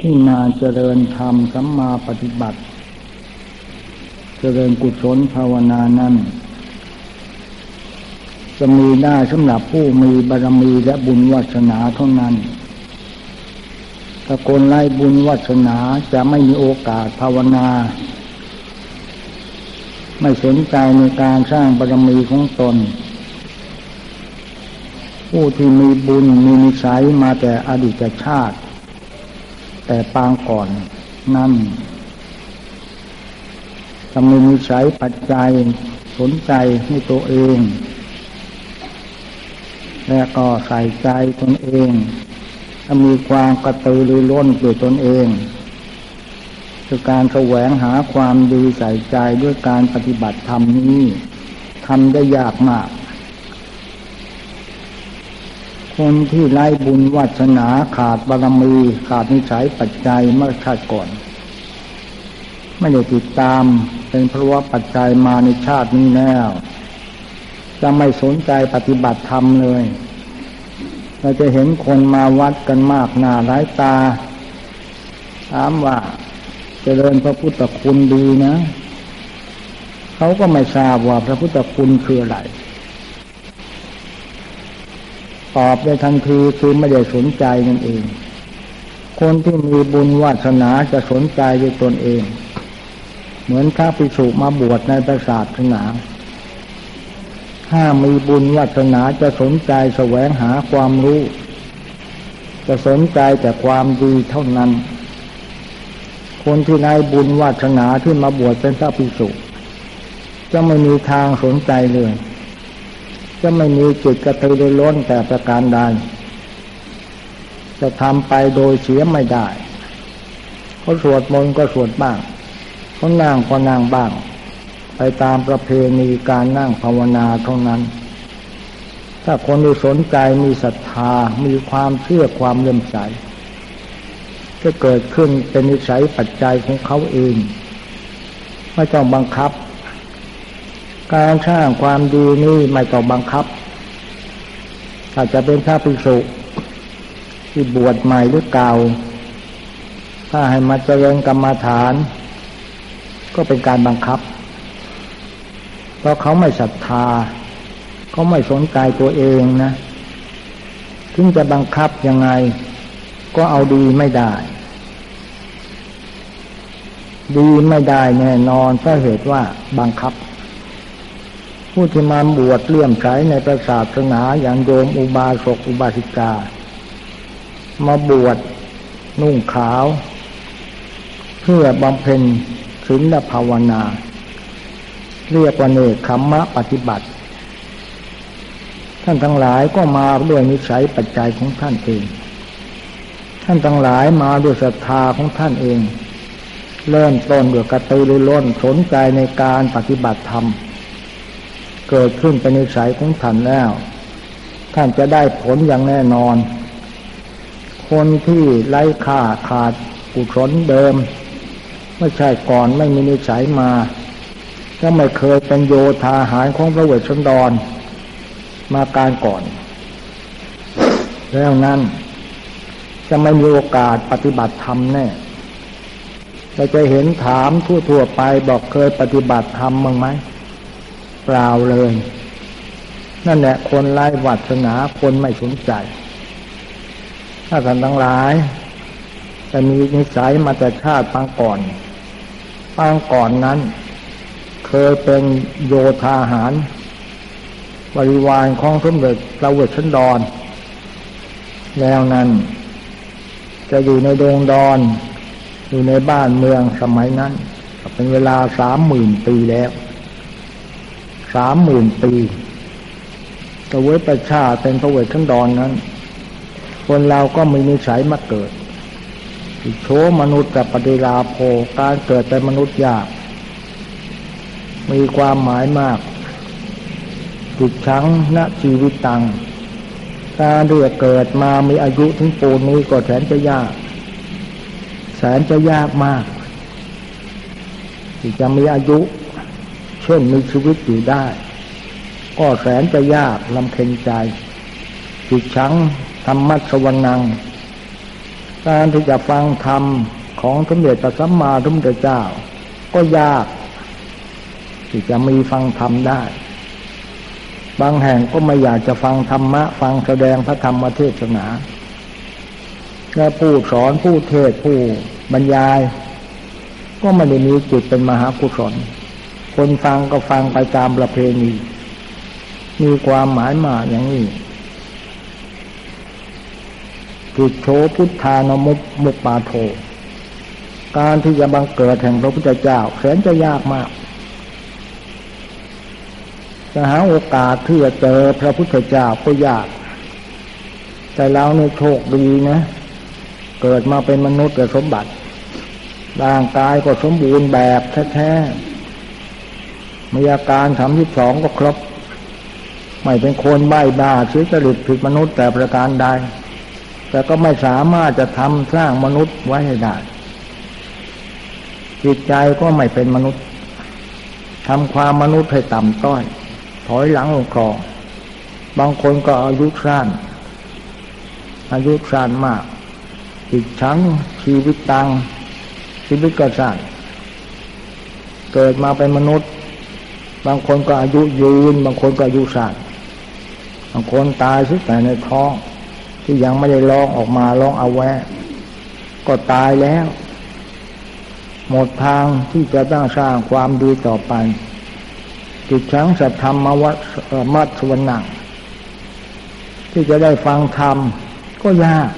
ที่นาเจริญธรรมสัมมาปฏิบัติ เจริญกุศลภาวนานั้นจะมีได้สำหรับผู้มีบารมีและบุญวัสนาเท่านั้น ถ้าคนไร้บุญวัสนาจะไม่มีโอกาสภาวนา ไม่สนใจในการสร้างบารมีของตน ผู้ที่มีบุญมีนิสัยมาแต่อดีตชาติ แต่ปางก่อนนั่นจะมีนิสัยปัจจัยสนใจในตัวเอง และก็ใส่ใจตนเองถ้ามีความกระตือรือร้นด้วยตนเองคือการแสวงหาความดีใส่ใจด้วยการปฏิบัติธรรมนี้ทำได้ยากมาก คนที่ไร้บุญวัสนาขาดบารมี ขาดนิสัยปัจจัยเมื่อชาติก่อน ไม่ได้ติดตามเป็นเพราะว่าปัจจัยมาในชาตินี้แล้วจะไม่สนใจปฏิบัติธรรมเลย เราจะเห็นคนมาวัดกันมากหน้าร้ายตา ถามว่าจเจริญพระพุทธคุณดีนะ เขาก็ไม่ทราบว่าพระพุทธคุณคืออะไร ตอบได้ทันทีคือไม่ได้สนใจนั่นเอง คนที่มีบุญวาสนาจะสนใจด้วยตนเอง เหมือนข้าพิสุมาบวชในประสาทนาถ้ามีบุญวาสนาจะสนใจแสวงหาความรู้ จะสนใจแต่ความดีเท่านั้น คนที่ในบุญวาสนาที่มาบวชเป็นพระภิกษุจะไม่มีทางสนใจเลย จะไม่มีจิตกระตือรือร้นแต่ประการใดจะทำไปโดยเสียไม่ได้เขาสวดมนต์ก็สวดบ้างเขานั่งก็นั่งบ้าง ไปตามประเพณีการนั่งภาวนาเท่านั้น ถ้าคนที่สนใจมีศรัทธามีความเชื่อความเลื่อมใสจะเกิดขึ้นเป็นนิสัยปัจจัยของเขาเอง ไม่ต้องบังคับ การสร้างความดีนี่ไม่ต้องบังคับถ้าจะเป็นพระภิกษุที่บวชใหม่หรือเก่า ถ้าให้มาเจริญกรรมฐาน ก็เป็นการบังคับ เพราะเขาไม่ศรัทธา เขาไม่สนใจตัวเองนะถึงจะบังคับยังไง ก็เอาดีไม่ได้ ดีไม่ได้แน่นอนเพราะเหตุว่าบังคับ ผู้ที่มาบวชเลื่อมใสในประศาสนาอย่างโยมอุบาสกอุบาสิกา มาบวชนุ่งขาว เพื่อบำเพ็ญศีลภาวนา เรียกว่าเนคขมมะปฏิบัติ ท่านทั้งหลายก็มาด้วยนิสัยปัจจัยของท่านเอง ท่านทั้งหลายมาด้วยศรัทธาของท่านเอง เริ่มต้นด้วยกระตือรือร้นสนใจในการปฏิบัติธรรม เกิดขึ้นเป็นนิสัยของท่านแล้ว ท่านจะได้ผลอย่างแน่นอน คนที่ไร้ค่าขาดกุศลเดิม ไม่ใช่ก่อนไม่มีนิสัยมาก็ไม่เคยเป็นโยธาหารของพระเวชชนดร มาการก่อน แล้วนั้นจะไม่มีโอกาสปฏิบัติธรรมแน่เราจะเห็นถามทั่วๆไปบอกเคยปฏิบัติธรรมมั้งไหม เปล่าเลย นั่นแหละคนไร้วัฒนาคนไม่สนใจ ถ้าท่านทั้งหลายจะมีนิสัยมาแต่ชาติปางก่อนปางก่อนนั้น เคยเป็นโยธาหารบริวารของสมเด็จพระเวชชันดร แล้วนั้น จะอยู่ในดงดอน อยู่ในบ้านเมืองสมัยนั้น เป็นเวลาสามหมื่นปีแล้ว สามหมื่นปีตะเวประชาเป็นพระเวทชันดอนนั้น คนเราก็มีนิสัยมาเกิดโชมนุษย์กับปฏิลาโภการเกิดเป็นมนุษย์ยาก มีความหมายมากจุดชังณชีวิตตังการเดือเกิดมามีอายุถึงปูนนี้ก็แสนจะยาก แสนจะยากมาก ที่จะมีอายุ เช่นมีชีวิตอยู่ได้ ก็แสนจะยากลำเค็นใจจิตชังธรรมะสวนัง การที่จะฟังธรรมของสมเด็จพระสัมมาสัมพุทธเจ้า ก็ยาก ที่จะมีฟังธรรมได้ บางแห่งก็ไม่อยากจะฟังธรรมะ ฟังแสดงพระธรรมเทศนาและผู้สอนผู้เทศผู้บรรยาย ก็ไม่ได้มีจิตเป็นมหากุศล คนฟังก็ฟังไปตามประเพณี มีความหมายมาอย่างนี้กิจโชพุทธานมุปมุปปาโท การที่จะบังเกิดแห่งพระพุทธเจ้าแสนจะยากมากจะหาโอกาสที่จะเจอพระพุทธเจ้าก็ยาก แต่เราเนี่ยโชคดีนะ เกิดมาเป็นมนุษย์กับสมบัติร่างกายก็สมบูรณ์แบบแท้ๆ มีอาการสามที่สองก็ครบ ไม่เป็นคนใบ้บ้าชื้อจริตผิดมนุษย์แต่ประการใด แต่ก็ไม่สามารถจะทำสร้างมนุษย์ไว้ให้ได้ จิตใจก็ไม่เป็นมนุษย์ทำความมนุษย์ให้ต่ำต้อย ถอยหลังลงคลองบางคนก็อายุสั้นอายุสั้นมากจิตชังชีวิตตังชีวิตก็สั้นเกิดมาเป็นมนุษย์ บางคนก็อายุยืน บางคนก็อายุสั้นบางคนตายซึ่งแต่ในท้องที่ยังไม่ได้ลองออกมาลองเอาแวะ ก็ตายแล้ว หมดทางที่จะตั้งสร้างความดีต่อไปจิตชังสัทธรรมวัมัตสวนังที่จะได้ฟังธรรมก็ยาก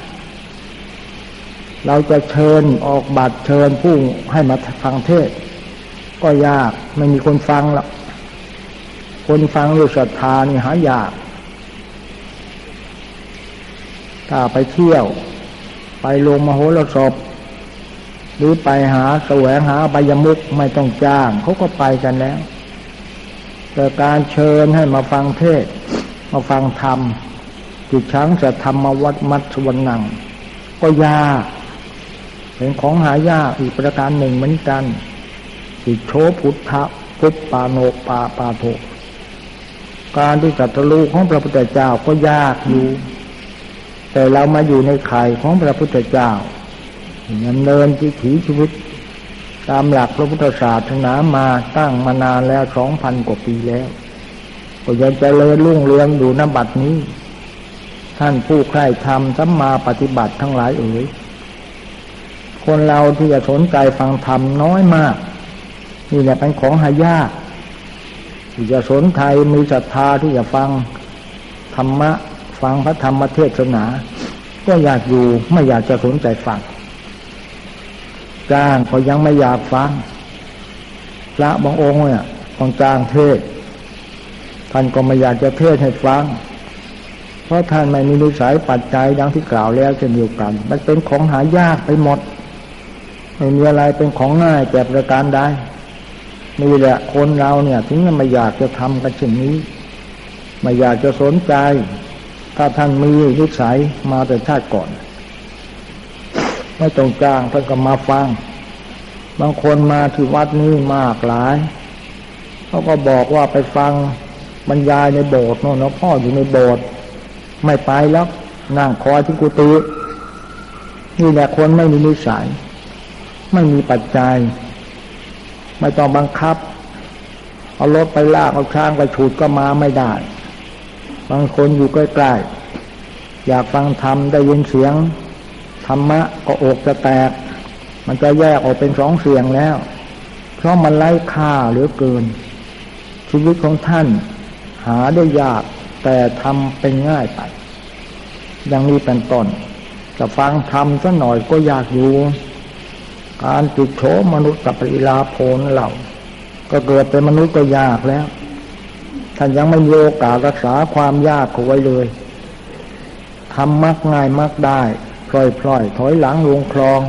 เราจะเชิญออกบัตรเชิญผู้ให้มาฟังเทศ ก็ยากไม่มีคนฟังแล้ว คนฟังด้วยศรัทธานี่หายาก ถ้าไปเที่ยว ไปลงมโหรสพหรือไปหาแสวงหาใบยมุกไม่ต้องจ้าง เขาก็ไปกันแล้ว แต่การเชิญให้มาฟังเทศ มาฟังธรรมจิตช้างจะทำมาวัดมัดสวรนัง ก็ยากเป็นของหายากอีกประการหนึ่งเหมือนกันจิตโชพุทธะพุทปาโนปาปาโท การที่จัตรูของพระพุทธเจ้าก็ยากอยู่ แต่เรามาอยู่ในข่ายของพระพุทธเจ้าดำเนินจิถีชีวิต ตามหลักพระพุทธศาสนามาตั้งมานานแล้วสองพันกว่าปีแล้ว ก็ยังจะเลิญรุ่งเรืองอยู่นบัดนี้ ท่านผู้ใคร่ธรรมสัมมาปฏิบัติทั้งหลายเอ๋ยคนเราที่จะสนใจฟังธรรมน้อยมาก นี่แหละเป็นของหายาก ที่จะสนใจมีศรัทธาที่จะฟังธรรมะ ฟังพระธรรมเทศนา ก็อยากอยู่ไม่อยากจะสนใจฟังจ้างก็ยังไม่อยากฟังพระบางองค์เนี่ยต้องจ้างเทศ ท่านก็ไม่อยากจะเทศให้ฟัง เพราะท่านไม่มีนิสัยปัจจัยดังที่กล่าวแล้วเช่นเดียวกัน มันเป็นของหายากไปหมด ไม่มีอะไรเป็นของง่ายแต่ประการใด นี่แหละคนเราเนี่ย ถึงไม่อยากจะทำกันเช่นนี้ ไม่อยากจะสนใจ ถ้าท่านมีนิสัยมาแต่ชาติก่อน ไม่ต้องจ้างท่านก็มาฟัง บางคนมาที่วัดนี้มากหลายเขาก็บอกว่าไปฟังบรรยายในโบสถ์โน่นพ่ออยู่ในโบสถ์ไม่ไปแล้วนั่งคอยที่กุฏินี่แหละคนไม่มีนิสัย ไม่มีปัจจัย ไม่ต้องบังคับ เอารถไปลากเอาช้างไปฉุดก็มาไม่ได้ บางคนอยู่ใกล้ๆอยากฟังธรรมได้ยินเสียงธรรมะก็อกจะแตก มันจะแยกออกเป็นสองเสียงแล้ว เพราะมันไร้ค่าเหลือเกิน ชีวิตของท่านหาได้ยากแต่ทำเป็นง่ายไปอย่างนี้เป็นต้นจะฟังธรรมสักหน่อยก็อยากอยู่ การติดโฉมมนุษย์กับปริลาโพนเหล่า ก็เกิดเป็นมนุษย์ก็ยากแล้ว ท่านยังไม่มีโอกาสรักษาความยากเอาไว้เลยทำมักง่ายมักได้พล่อยพล่อยถอยหลังลงคลอง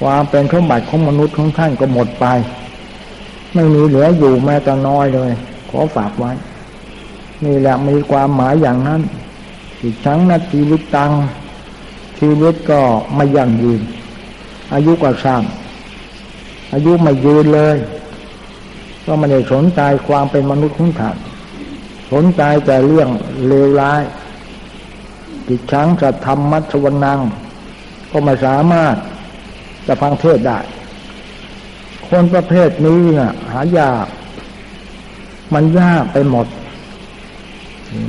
ความเป็นสมบัติของมนุษย์ของท่านก็หมดไป ไม่มีเหลืออยู่แม้แต่น้อยเลย ขอฝากไว้ นี่แหละมีความหมายอย่างนั้นอีกทั้งนาชีวิตตังชีวิตก็ไม่ยั่งยืน อายุก็สั้นอายุไม่ยืนเลยก็ไม่ได้สนใจความเป็นมนุษย์ของท่านสนใจแต่เรื่องเลวร้ายจิตช้างจะทำมัชวนัง ก็ไม่สามารถจะฟังเทศได้ คนประเภทนี้น่ะ หายาก มันยากไปหมด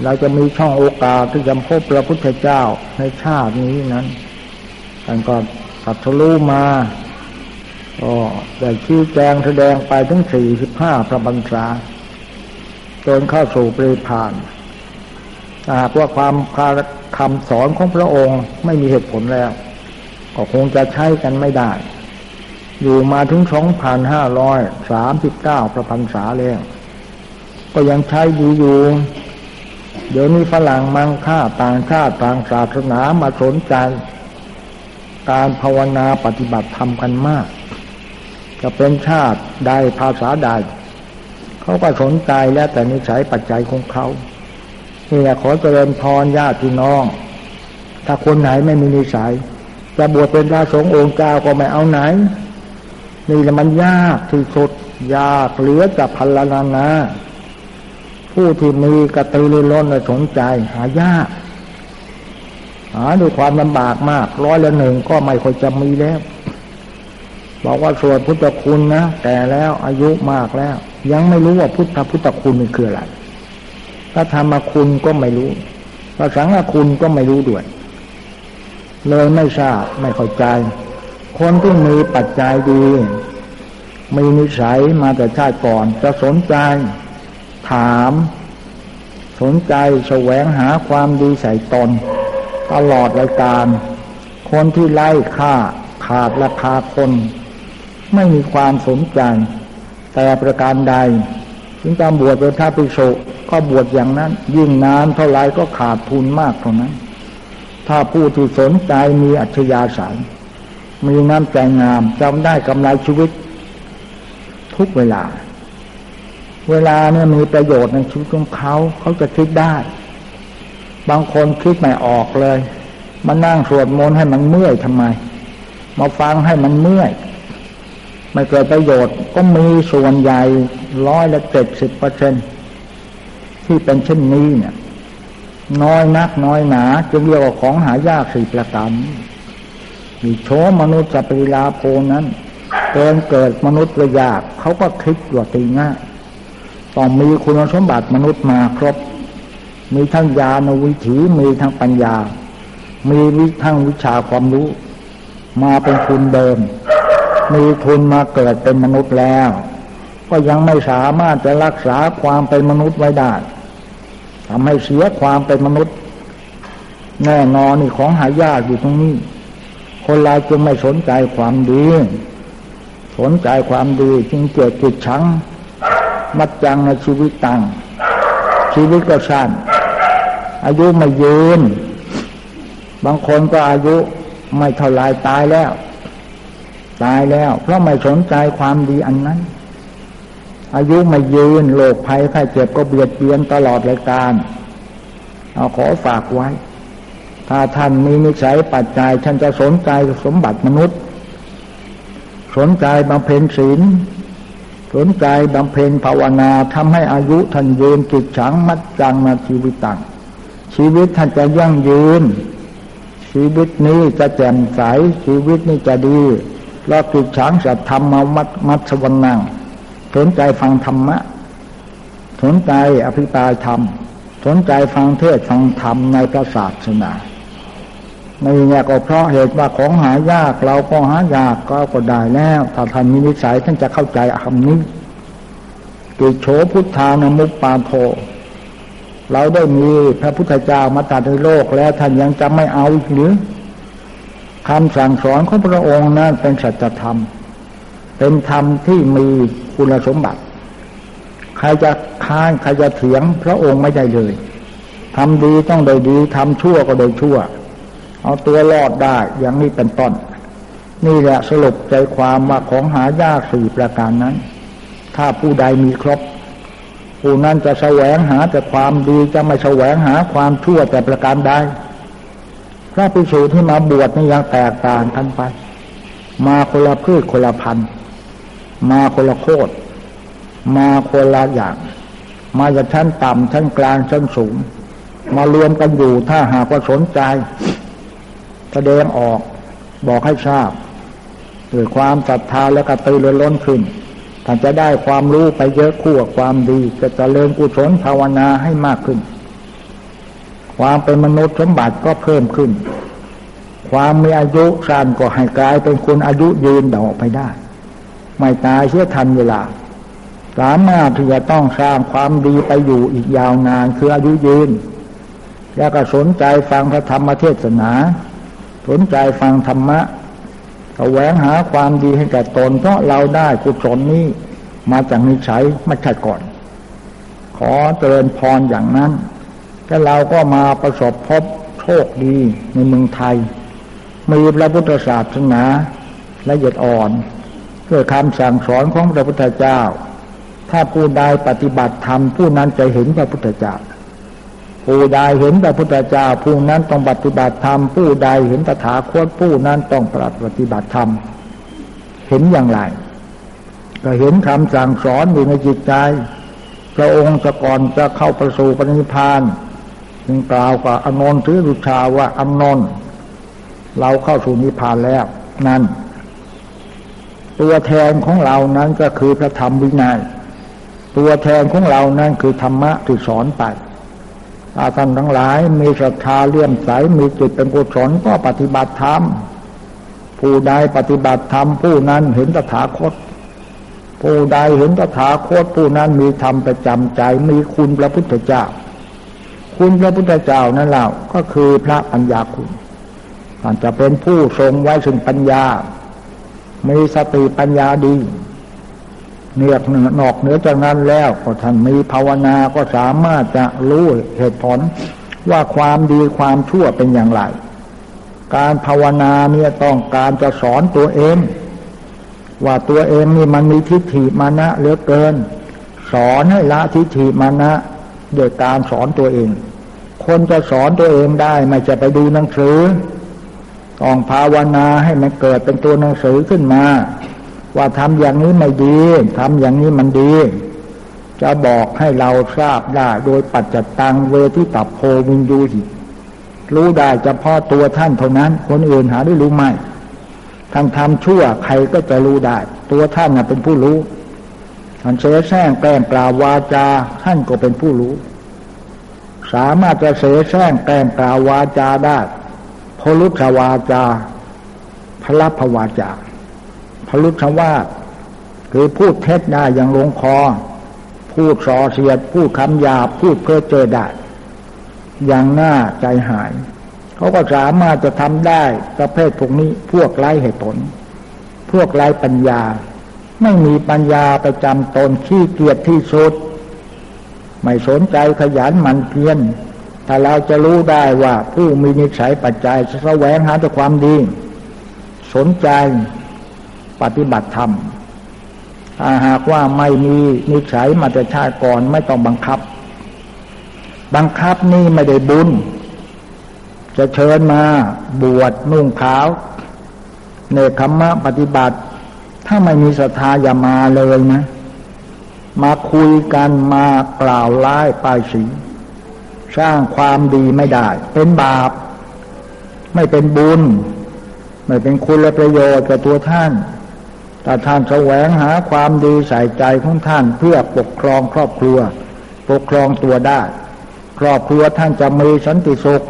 เราจะมีช่องโอกาสที่จะพบพระพุทธเจ้าในชาตินี้นั้นท่านก็ ตัดทะลุมาก็ได้ชี้แจงแสดงไปถึงสี่สิบห้าพระบรรษาจนเข้าสู่ปริพานหากว่าความคำสอนของพระองค์ไม่มีเหตุผลแล้ว ก็คงจะใช้กันไม่ได้ อยู่มาถึงสองพันห้าร้อยสามสิบเก้าพระพรรษาแล้วก็ยังใช้ดีอยู่เดี๋ยวนี้ฝรั่งมังค่าต่างชาติต่างศาสนามาสนใจ การภาวนาปฏิบัติธรรมกันมาก จะเป็นชาติใดภาษาใดเขาก็สนใจแล้วแต่นิสัยปัจจัยของเขานี่แหละขอเจริญพรญาติน้อง ถ้าคนไหนไม่มีนิสัย จะบวชเป็นพระสงฆ์องค์เจ้าก็ไม่เอาไหน นี่แหละมันยากที่สุดยากเหลือจะพันลนานาผู้ที่มีกระตือรือร้นสนใจหายาก หาด้วยความลำบากมาก ร้อยละหนึ่งก็ไม่ค่อยจะมีแล้ว บอกว่าสวดพุทธคุณนะแต่แล้วอายุมากแล้ว ยังไม่รู้ว่าพุทธพุทธคุณนี่คืออะไรพระธรรมคุณก็ไม่รู้พระสังฆคุณก็ไม่รู้ด้วยเลยไม่ทราบไม่เข้าใจ คนที่มีปัจจัยดี มีนิสัยมาแต่ชาติก่อน จะสนใจถาม สนใจแสวงหาความดีใส่ตน ตลอดรายการ คนที่ไล่ค่าขาดราคาคน ไม่มีความสนใจ แต่ประการใดถึงจะบวชเป็นพระภิกษุก็บวชอย่างนั้น ยิ่งนานเท่าไรก็ขาดทุนมากเท่านั้น ถ้าผู้ที่สนใจมีอัจฉริยะสายมีน้ำใจงามจำได้กำไรชีวิต ทุกเวลา เวลาเนี่ยมีประโยชน์ในชีวิตของเขา เขาจะคิดได้ บางคนคิดไม่ออกเลย มานั่งสวดมนต์ให้มันเมื่อยทำไม มาฟังให้มันเมื่อย ไม่เกิดประโยชน์ก็มีส่วนใหญ่ร้อยละเจ็ดสิบเปอร์เซ็นที่เป็นเช่นนี้เนี่ย น้อยนักน้อยหนาจึงเรียกว่าของหายากสี่ประการมีโชมนุษย์สัปริลาโพนั้นเกินเกิดมนุษย์ระยากเขาก็คิดว่าตีง่ายต้องมีคุณสมบัติมนุษย์มาครบ มีทั้งญาณวิถีมีทั้งปัญญา มีวิทั้งวิชาความรู้ มาเป็นทุนเดิม มีทุนมาเกิดเป็นมนุษย์แล้ว ก็ยังไม่สามารถจะรักษาความเป็นมนุษย์ไว้ได้ทำให้เสียความเป็นมนุษย์ แน่นอนนี่ของหายากอยู่ตรงนี้ คนเราจึงไม่สนใจความดี สนใจความดีจึงเกิดจิตชังมัดจังในชีวิตตังชีวิตก็สั้น อายุไม่ยืน บางคนก็อายุไม่เท่าไรตายแล้ว ตายแล้ว เพราะไม่สนใจความดีอันนั้น อายุไม่ยืนโรคภัยไข้เจ็บก็เบียดเบียนตลอดรายการ เอาขอฝากไว้ ถ้าท่านมีนิสัยปัจจัยท่านจะสนใจสมบัติมนุษย์ สนใจบำเพ็ญศีลสนใจบำเพ็ญภาวนาทำให้อายุท่านยืนจิตฉังมัดจังมาชีวิตตัง ชีวิตท่านจะยั่งยืน ชีวิตนี้จะแจ่มใส ชีวิตนี้จะดีแล้วจิตฉังจะทำมามัดมัดสวรรนังสนใจฟังธรรมะ สนใจอภิปรายธรรม สนใจฟังเทศฟังธรรมในพระศาสนาในเนี่ยก็เพราะเหตุว่าของหายากเราก็หายากก็ก็ได้แล้วถ้าท่านมีนิสัยท่านจะเข้าใจคำนี้กิโฉพุทธานามุปปาโท เราได้มีพระพุทธเจ้ามาตัดในโลกแล้วท่านยังจะไม่เอาอีกหรือคำสั่งสอนของพระองค์นั้นเป็นสัจธรรม เป็นธรรมที่มีคุณสมบัติ ใครจะค้านใครจะเถียงพระองค์ไม่ได้เลยทำดีต้องโดยดีทำชั่วก็โดยชั่ว เอาตัวรอดได้อย่างนี้เป็นต้น นี่แหละสรุปใจความว่าของหายากสี่ประการนั้น ถ้าผู้ใดมีครบ ผู้นั้นจะแสวงหาแต่ความดีจะไม่แสวงหาความชั่วแต่ประการใดพระภิกษุที่มาบวชนี่ยังแตกต่างกันไป มาคนละพืชคนละพันธุ์มาคนละโคตรมาคนละอย่าง มาจากชั้นต่ำชั้นกลางชั้นสูง มารวมกันอยู่ถ้าหากว่าสนใจ แสดงออกบอกให้ทราบด้วยความศรัทธาและกระตือรือร้นขึ้น ท่านจะได้ความรู้ไปเยอะคู่กับความดี จะเจริญกุศลภาวนาให้มากขึ้น ความเป็นมนุษย์สมบัติก็เพิ่มขึ้น ความมีอายุสั้นก็ให้กลายเป็นคนอายุยืนเดาไปได้ ไม่ตายเชื่อทันเวลา สามารถที่จะต้องสร้างความดีไปอยู่อีกยาวนานคืออายุยืน แล้วก็สนใจฟังพระธรรมเทศนา สนใจฟังธรรมะ แสวงหาความดีให้แก่ตน เพราะเราได้กุศลนี้มาจากนิสัยไม่ใช่ก่อน ขอเจริญพรอย่างนั้นแต่เราก็มาประสบพบโชคดีในเมืองไทย มีพระพุทธศาสนาละเอียดอ่อนด้วยคำสั่งสอนของพระพุทธเจ้า ถ้าผู้ใดปฏิบัติธรรมผู้นั้นจะเห็นพระพุทธเจ้า ผู้ใดเห็นพระพุทธเจ้าผู้นั้นต้องปฏิบัติธรรมผู้ใดเห็นตถาคตผู้นั้นต้องปฏิบัติธรรมเห็นอย่างไร ก็เห็นคำสั่งสอนอยู่ในจิตใจ พระองค์จะก่อนจะเข้าประสูปณิพานจึงกล่าวกับอนนท์ถือรุชาว่าอนนท์เราเข้าสู่นิพพานแล้ว นั่น ตัวแทนของเรานั้นก็คือพระธรรมวินัย ตัวแทนของเรานั้นคือธรรมะที่สอนไป ถ้าท่านทั้งหลายมีศรัทธาเลื่อมใสมีจิตเป็นกุศลก็ปฏิบัติธรรมผู้ใดปฏิบัติธรรมผู้นั้นเห็นตถาคต ผู้ใดเห็นตถาคตผู้นั้นมีธรรมประจำใจมีคุณพระพุทธเจ้า คุณพระพุทธเจ้านั่นแหละก็คือพระปัญญาคุณท่านจะเป็นผู้ทรงไว้ซึ่งปัญญา มีสติปัญญาดี เนียกเหนือนอกเหนือจากนั้นแล้วก็ท่านมีภาวนาก็สามารถจะรู้เหตุผลว่าความดีความชั่วเป็นอย่างไร การภาวนาเนี่ยต้องการจะสอนตัวเอง ว่าตัวเองนี่มันมีทิฏฐิมานะเหลือเกิน สอนให้ละทิฏฐิมานะโดยการสอนตัวเอง คนจะสอนตัวเองได้ไม่จะไปดูหนังสือต้องภาวนาให้มันเกิดเป็นตัวหนังสือขึ้นมา ว่าทำอย่างนี้ไม่ดีทำอย่างนี้มันดี จะบอกให้เราทราบได้โดยปัจจตังเวทิตับโพวินยูหิรู้ได้เฉพาะตัวท่านเท่านั้น คนอื่นหาได้รู้ไหมท่านทำชั่วใครก็จะรู้ได้ ตัวท่านเป็นผู้รู้ท่านเสแสร้งแกล้งกล่าววาจาท่านก็เป็นผู้รู้ สามารถจะเสแสร้งแกล้งกล่าววาจาได้พลุชวาจาพระพวาจา พลุชวาคือพูดเท็จได้อย่างลงคอ พูดส่อเสียด พูดคำหยาบพูดเพื่อเจอได้อย่างหน้าใจหาย เขาก็สามารถจะทำได้ประเภทพวกนี้พวกไร้เหตุผล พวกไร้ปัญญา ไม่มีปัญญาประจำตนขี้เกียจที่สุด ไม่สนใจขยันหมั่นเพียรถ้าเราจะรู้ได้ว่าผู้มีนิสัยปัจจัยแสวงหาแต่ความดี สนใจ ปฏิบัติธรรมถ้าหากว่าไม่มีนิสัยมาแต่ชาติก่อนไม่ต้องบังคับ บังคับนี่ไม่ได้บุญ จะเชิญมาบวชนุ่งขาวเนคขมะปฏิบัติ ถ้าไม่มีศรัทธาอย่ามาเลยนะ มาคุยกันมากล่าวร้ายป้ายสีสร้างความดีไม่ได้ เป็นบาป ไม่เป็นบุญ ไม่เป็นคุณและประโยชน์กับตัวท่าน ถ้าท่านแสวงหาความดีใส่ใจของท่านเพื่อปกครองครอบครัว ปกครองตัวได้ ครอบครัวท่านจะมีสันติสุข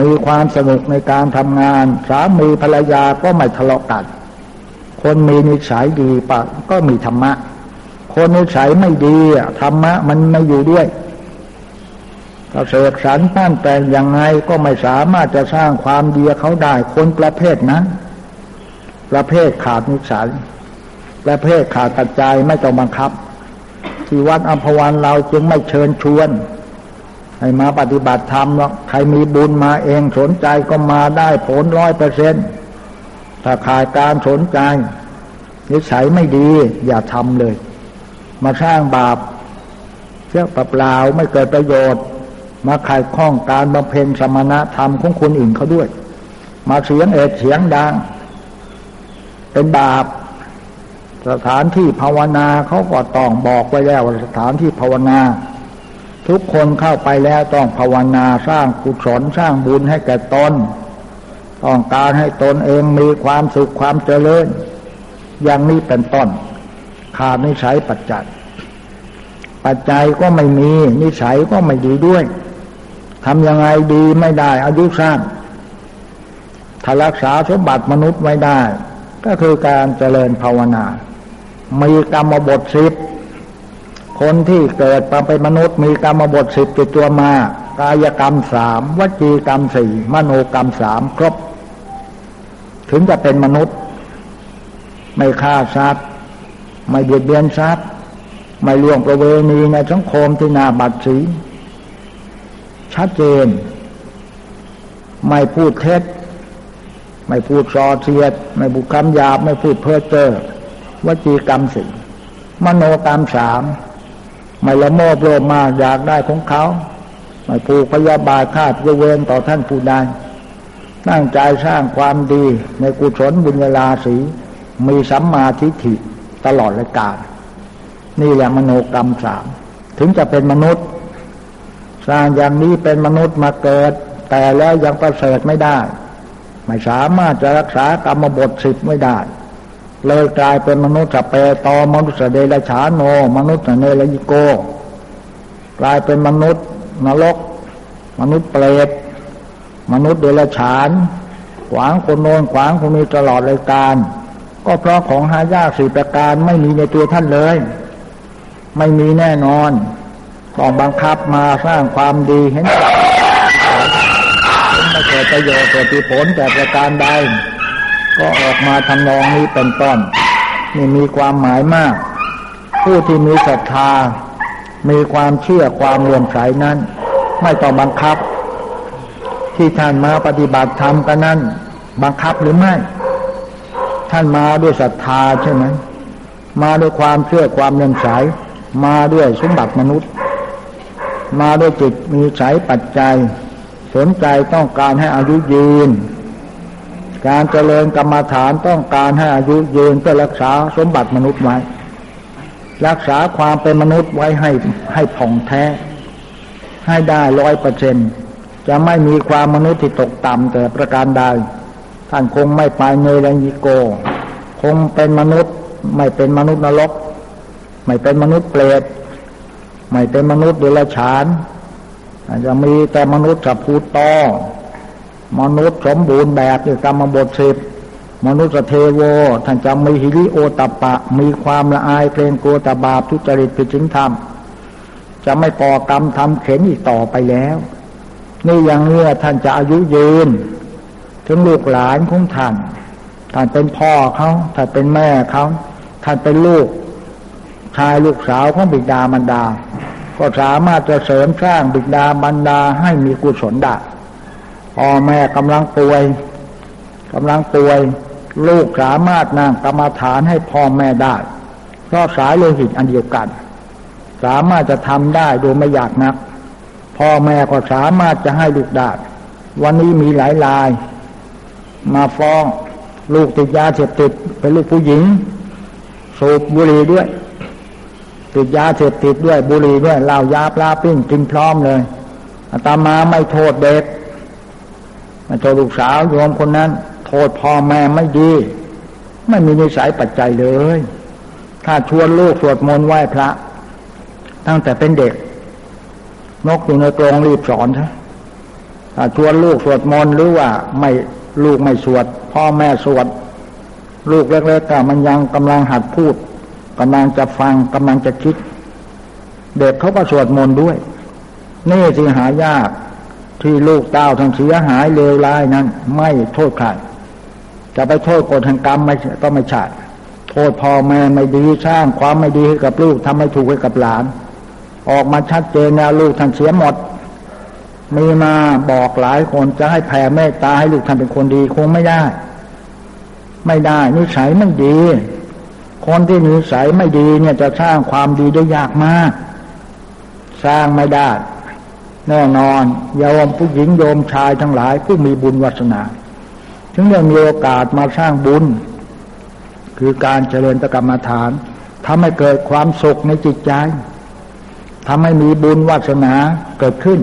มีความสนุกในการทำงาน สามีภรรยาก็ไม่ทะเลาะกันคนมีนิสัยดีปะก็มีธรรมะ คนนิสัยไม่ดีธรรมะมันไม่อยู่ด้วยถ้าเสกสรรปั้นแต่งยังไงก็ไม่สามารถจะสร้างความดีเขาได้คนประเภทนั้น ประเภทขาดนิสัยประเภทขาดตัดใจไม่ต้องบังคับ ที่วัดอัมพวันเราจึงไม่เชิญชวน ให้มาปฏิบัติธรรมหรอกใครมีบุญมาเองสนใจก็มาได้ผลร้อยเปอร์เซ็นต์ถ้าขาดการสนใจนิสัยไม่ดี อย่าทำเลย มาสร้างบาปเชื่อเปล่าไม่เกิดประโยชน์ มาขายข้องการบำเพ็ญสมณธรรมของคนอื่นเขาด้วย มาเสียงเอ็ดเสียงดัง เป็นบาป สถานที่ภาวนาเขาก็ต้องบอกไว้แล้วสถานที่ภาวนา ทุกคนเข้าไปแล้วต้องภาวนาสร้างกุศลสร้างบุญให้แก่ตนต้องการให้ตนเองมีความสุขความเจริญ อย่างนี้เป็นต้นขาดนิสัยปัจจัยปัจจัยก็ไม่มีนิสัยก็ไม่ดีด้วยทำยังไงดีไม่ได้อายุสั้นถ้ารักษาสมบัติมนุษย์ไว้ได้ ก็คือการเจริญภาวนา มีกรรมบทสิบคนที่เกิดมาเป็นมนุษย์ มีกรรมบทสิบติดตัวมา กายกรรมสามวจีกรรมสี่มโนกรรมสามครบ ถึงจะเป็นมนุษย์ ไม่ฆ่าสัตว์ไม่เบียดเบียนทรัพย์ไม่ล่วงประเวณีในสังคมที่นาบัตสี ชัดเจน ไม่พูดเท็จ ไม่พูดซอเสียด ไม่บุคำหยาบ ไม่พูดเพ้อเจ้อวจีกรรมสี่มโนกรรมสามไม่ละโมบโลภมาอยากได้ของเขา ไม่ผูกพยาบาทคาดเวรต่อท่านผู้ใดตั้งใจสร้างความดีในกุศลบุญญาลาสีมีสัมมาทิฏฐิตลอดเลยกาลนี่แหละมโนกรรมสามถึงจะเป็นมนุษย์ สร้างอย่างนี้เป็นมนุษย์มาเกิด แต่แล้วยังประเสริฐไม่ได้ ไม่สามารถจะรักษากรรมบทสิบไม่ได้ เลยกลายเป็นมนุษย์สเปตอมนุษย์เดลฉานโน มนุษย์เนรยิโก กลายเป็นมนุษย์นรก มนุษย์เปรตมนุษย์เดลฉาน ขวางคนโนนขวางคนนี้ตลอดเลยการ ก็เพราะของหายากสี่ประการไม่มีในตัวท่านเลย ไม่มีแน่นอนต้องบังคับมาสร้างความดีเห็น ไม่เกิดประโยชน์เกิดผลแต่ประการใดก็ออกมาทำนองนี้เป็นต้นนี่มีความหมายมาก ผู้ที่มีศรัทธา มีความเชื่อความเลื่อมใสนั้น ไม่ต้องบังคับ ที่ท่านมาปฏิบัติธรรมกันนั้น บังคับหรือไม่ ท่านมาด้วยศรัทธาใช่ไหมมาด้วยความเชื่อความเลื่อมใสมาด้วยสมบัติมนุษย์ มาด้วยจิตมีสายปัจจัย สนใจต้องการให้อายุยืน การเจริญกรรมฐานต้องการให้อายุยืนเพื่อรักษาสมบัติมนุษย์ไว้ รักษาความเป็นมนุษย์ไว้ให้ให้ผ่องแท้ ให้ได้ร้อยเปอร์เซ็นจะไม่มีความมนุษย์ที่ตกต่ำแต่ประการใดท่านคงไม่ไปเนรัญิโก คงเป็นมนุษย์ ไม่เป็นมนุษย์นรก ไม่เป็นมนุษย์เปรตไม่เป็นมนุษย์เดรัจฉาน จจะมีแต่มนุษย์สัพพูตอมนุษย์สมบูรณ์แบบในกรรมบทสิบมนุษย์เทโว ท่านจะมีฮิริโอตปะ มีความละอายเกรงกลัวตบาปทุจริตผิดศีลธรรม จะไม่ก่อกรรมทำเข็นอีกต่อไปแล้ว นี่อย่างนี้ท่านจะอายุยืน ถึงลูกหลานของท่าน ท่านเป็นพ่อเขาท่านเป็นแม่เขาท่านเป็นลูกชายลูกสาวของบิดามารดา ก็สามารถจะเสริมสร้างบิดามารดาให้มีกุศลได้พ่อแม่กำลังป่วยกำลังป่วย ลูกสามารถนั่งกรรมฐานให้พ่อแม่ได้เพราะสายโลหิตอันเดียวกัน สามารถจะทำได้โดยไม่อยากนัก พ่อแม่ก็สามารถจะให้ลูกได้วันนี้มีหลายราย มาฟ้อง ลูกติดยาเสพติดเป็นลูกผู้หญิงสูบบุหรี่ด้วย ติดยาเสพติดด้วยบุหรี่ด้วยเหล้ายาปลาปิ้งกินพร้อมเลยอาตมาไม่โทษเด็กไม่โทษลูกสาวโยมคนนั้น โทษพ่อแม่ไม่ดี ไม่มีนิสัยปัจจัยเลย ถ้าชวนลูกสวดมนต์ไหว้พระ ตั้งแต่เป็นเด็ก นกอยู่ในกรงรีบสอนใช่ถ้าชวนลูกสวดมนต์หรือว่าไม่ลูกไม่สวด พ่อแม่สวด ลูกเล็กๆก็มันยังกำลังหัดพูด กำลังจะฟังกำลังจะคิด เด็กเขาก็สวดมนต์ด้วย นี่สิหายากที่ลูกเต้าทำเสียหายเลวร้ายนั้น ไม่โทษใครจะไปโทษกฎแห่งกรรมไม่ก็ไม่ใช่โทษพ่อแม่ไม่ดีสร้างความไม่ดีให้กับลูกทำให้ถูกให้กับหลาน ออกมาชัดเจนแล้วลูกท่านเสียหมด มีมาบอกหลายคนจะให้แผ่เมตตาให้ลูกท่านเป็นคนดีคงไม่ได้ ไม่ได้นิสัยไม่ดี คนที่นิสัยไม่ดีเนี่ยจะสร้างความดีได้ยากมาก สร้างไม่ได้ แน่นอนโยมผู้หญิงโยมชายทั้งหลายผู้มีบุญวัสนา ถึงได้มีโอกาสมาสร้างบุญ คือการเจริญตกรรมฐานทำให้เกิดความสุขในจิตใจทำให้มีบุญวัสนาเกิดขึ้น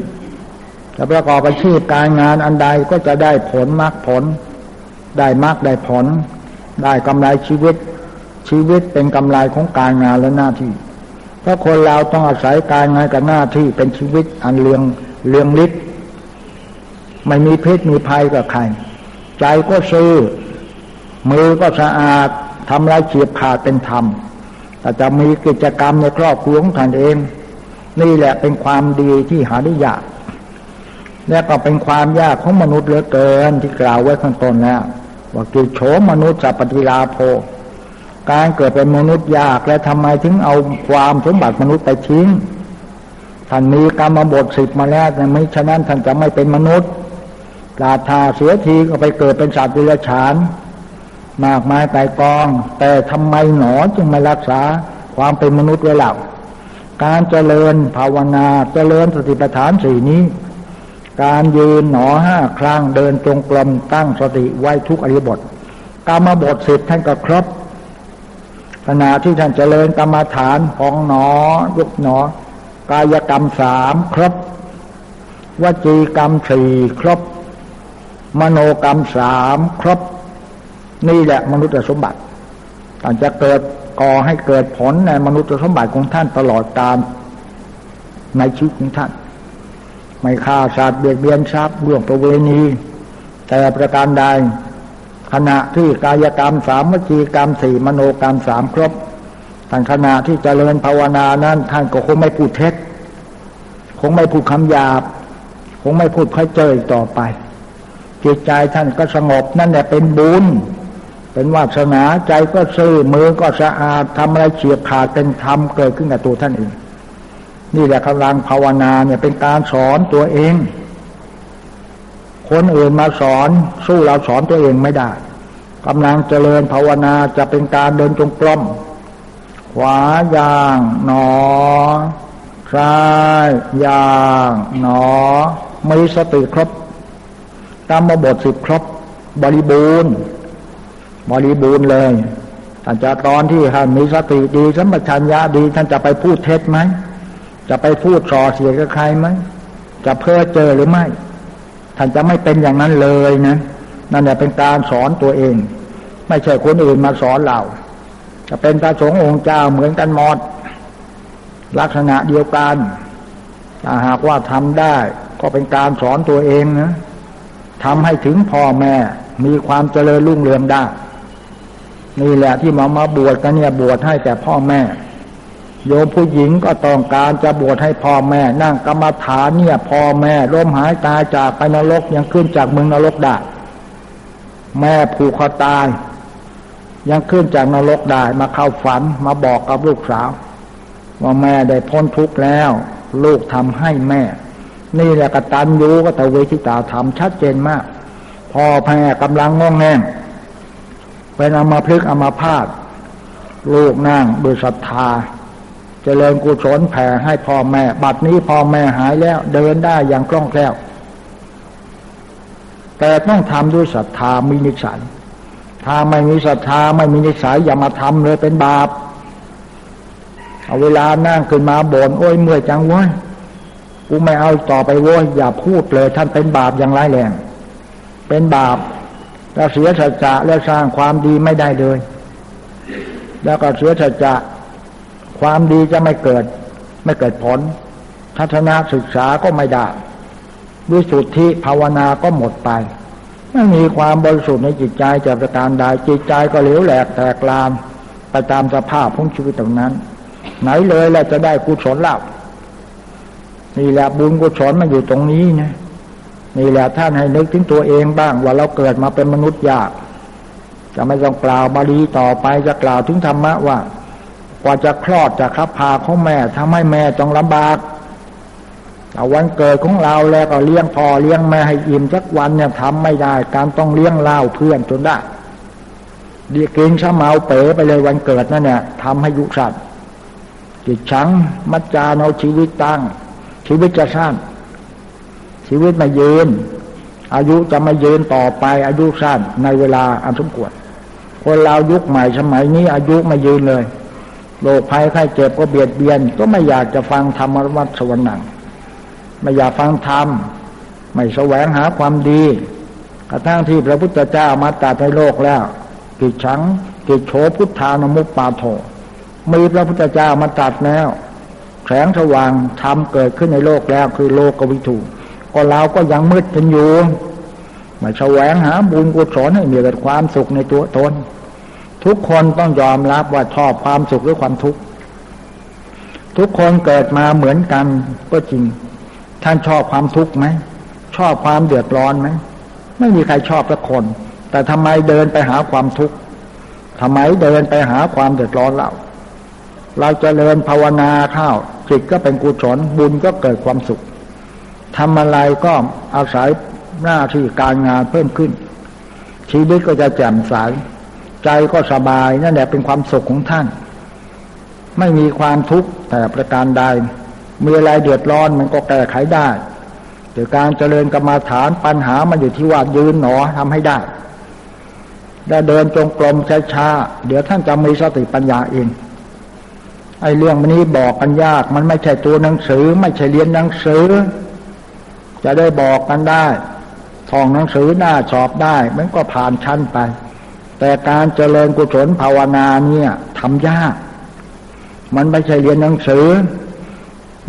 จะประกอบอาชีพการงานอันใดก็จะได้ผลมากผล ได้มากได้ผล ได้กำไรชีวิต ชีวิตเป็นกำไรของการงานและหน้าที่ เพราะคนเราต้องอาศัยการงานกับหน้าที่เป็นชีวิตอันเลืองเลืองฤทธิ์ไม่มีพิษมีภัยกับใคร ใจก็ซื่อมือก็สะอาดทำไรเฉียบขาดเป็นธรรมแต่จะมีกิจกรรมในครอบครัวของท่านเอง นี่แหละเป็นความดีที่หาได้ยากและก็เป็นความยากของมนุษย์เหลือเกินที่กล่าวไว้ข้างต้นแล้วว่ากิโฉมนุษย์สัพพิลาโพ การเกิดเป็นมนุษย์ยากและทำไมถึงเอาความสมบัติมนุษย์ไปทิ้งท่านมีกรรมบทสิบมาแล้วแต่ไม่ฉะนั้นท่านจะไม่เป็นมนุษย์ลาทาเสียทีก็ไปเกิดเป็นสัตว์ดิลฉาน มากมายไต่กอง แต่ทำไมหนอจึงไม่รักษาความเป็นมนุษย์ไว้หล่าการเจริญภาวนาเจริญสติปัฏฐานสี่นี้ การยืนหนอห้าครั้งเดินจงกรมตั้งสติไว้ทุกอริบทกรรมบทสิบท่านก็ครบ ขณะที่ท่านเจริญกรรมฐานของหนอยุกหนอ กายกรรมสามครบวจีกรรมสี่ครบ มโนกรรมสามครบ นี่แหละมนุษย์สมบัติท่านจะเกิดก่อให้เกิดผลในมนุษย์สมบัติของท่านตลอดกาลในชีวิตของท่าน ไม่ฆ่าสัตว์เบียดเบียนทรัพย์เรื่องประเวณี แต่ประการใด ขณะที่กายกรรมสามวิจีกรรมสี่มโนกรรมสามครบท่านขณะที่เจริญภาวนานั้นท่านก็คงไม่พูดเท็จ คงไม่พูดคำหยาบ คงไม่พูดค่อยเจอต่อไป จิตใจท่านก็สงบนั่นแหละเป็นบุญ เป็นวาสนาใจก็ซื่อมือก็สะอาดทำอะไรเฉียบขาดเป็นธรรมเกิดขึ้นกับตัวท่านเอง นี่แหละกำลังภาวนาเนี่ยเป็นการสอนตัวเอง คนอื่นมาสอนสู้เราสอนตัวเองไม่ได้กำลังเจริญภาวนาจะเป็นการเดินจงกรมขวาอย่างหนอ ซ้ายอย่างหนอมีสติครบตามบทสิบครบบริบูรณ์ บริบูรณ์เลยท่านจะตอนที่ท่านมีสติดีสัมปชัญญะดี ท่านจะไปพูดเท็จไหม จะไปพูดส่อเสียกับใครไหม จะเพ้อเจอหรือไม่ ท่านจะไม่เป็นอย่างนั้นเลยนะ นั่นแหละเป็นการสอนตัวเอง ไม่ใช่คนอื่นมาสอนเรา จะเป็นพระสงฆ์องค์เจ้าเหมือนกันหมดลักษณะเดียวกันถ้าหากว่าทำได้ก็เป็นการสอนตัวเองนะทำให้ถึงพ่อแม่มีความเจริญรุ่งเรืองได้ นี่แหละที่มามาบวชกันเนี่ยบวชให้แต่พ่อแม่ โยมผู้หญิงก็ต้องการจะบวชให้พ่อแม่ นั่งกรรมฐานเนี่ยพ่อแม่ร่มหายตายจากไปนรกยังขึ้นจากเมืองนรกได้แม่ผูกคอตาย ยังขึ้นจากนรกได้มาเข้าฝันมาบอกกับลูกสาว ว่าแม่ได้พ้นทุกข์แล้ว ลูกทำให้แม่ นี่แหละกตันยูก็ตะเวทิตาทำชัดเจนมาก พ่อแม่กำลังงงแงงเป็นอามาพลึกอามาพาดลูกนั่งโดยศรัทธา จริญกุศลแผ่ให้พ่อแม่ บัดนี้พ่อแม่หายแล้ว เดินได้อย่างคล่องแคล่ว แต่ต้องทำด้วยศรัทธามีนิสัยถ้าไม่มีศรัทธาไม่มีนิสัยอย่ามาทำเลยเป็นบาปเอาเวลานั่งขึ้นมาบน่นโอ้ยเมื่อยจังวะกูไม่เอาต่อไปโว้ยอย่าพูดเลยท่านเป็นบาปอย่างร้ายแรงเป็นบาปแล้วเสียสัจจะแล้วสร้างความดีไม่ได้เลย แล้วก็เสียสัจจะ ความดีจะไม่เกิด ไม่เกิดผล ทัศนศึกษาก็ไม่ได้วิสุทธิภาวนาก็หมดไปไม่มีความบริสุทธิ์ในจิตใจจากประการใดจิตใจก็เหลวแหลกแตกลามไปตามสภาพของชีวิตตรงนั้น ไหนเลยแหละจะได้กุศลลาบนี่แหละบุญกุศลมันอยู่ตรงนี้นะนี่แหละท่านให้นึกถึงตัวเองบ้าง ว่าเราเกิดมาเป็นมนุษย์ยาก จะไม่ต้องกล่าวบาลีต่อไปจะกล่าวถึงธรรมะว่า กว่าจะคลอดจากคับพาของแม่ทำให้แม่ต้องลำบากแต่วันเกิดของเราแล้วก็เลี้ยงพ่อเลี้ยงแม่ให้อิ่มสักวันเนี่ยทำไม่ได้ การต้องเลี้ยงเล่าเพื่อนจนได้ดียกินชะเมาเป๋ไปเลยวันเกิดนั่นเนี่ยทำให้ยุสัตว์จิตชังมัจจานเอาชีวิตตั้ง ชีวิตจะสั้นชีวิตม่ยืน อายุจะม่ยืนต่อไป อายุสั้นในเวลาอันสมควรคนเรายุคใหม่สมัยนี้อายุม่ยืนเลย โรคภัยไข้เจ็บก็เบียดเบียน ก็ไม่อยากจะฟังธรรมวัตสวรรค์ไม่อยากฟังธรรมไม่แสวงหาความดีกระทั่งที่พระพุทธเจ้ามาตรัสในโลกแล้วกิจฉังกิจโฉพุทธานมุปปาโถมีพระพุทธเจ้ามาตรัสแล้วแสงสว่างธรรมเกิดขึ้นในโลกแล้วคือโลกวิถูก็เราก็ยังมืดกันอยู่ไมาแสวงหาบุญกุศลให้มีเกิดความสุขในตัวตน ทุกคนต้องยอมรับว่าชอบความสุขหรือความทุกข์ทุกคนเกิดมาเหมือนกันก็จริง ท่านชอบความทุกข์ไหมชอบความเดือดร้อนไหมไม่มีใครชอบสักคน แต่ทำไมเดินไปหาความทุกข์ทำไมเดินไปหาความเดือดร้อนเราเราจเจริญภาวนาเข้าจิตก็เป็นกุศลบุญก็เกิดความสุขทำอะไรก็อาศัยหน้าที่การงานเพิ่มขึ้นชีวิตก็จะแจ่มใส ใจก็สบายนั่นแหละเป็นความสุขของท่าน ไม่มีความทุกข์แต่ประการใดมีอะไรเดือดร้อนมันก็แก้ไขได้แต่การเจริญกรรมาฐานปัญหามันอยู่ที่ว่ายืนหนอทำให้ได้ได้เดินจงกรมช้าๆเดี๋ยวท่านจะมีสติปัญญาเองไอ้เรื่องนี้บอกกันยาก มันไม่ใช่ตัวหนังสือ ไม่ใช่เรียนหนังสือ จะได้บอกกันได้ท่องหนังสือหน้าสอบได้ มันก็ผ่านชั้นไป แต่การเจริญกุศลภาวนาเนี่ยทำยาก มันไม่ใช่เรียนหนังสือ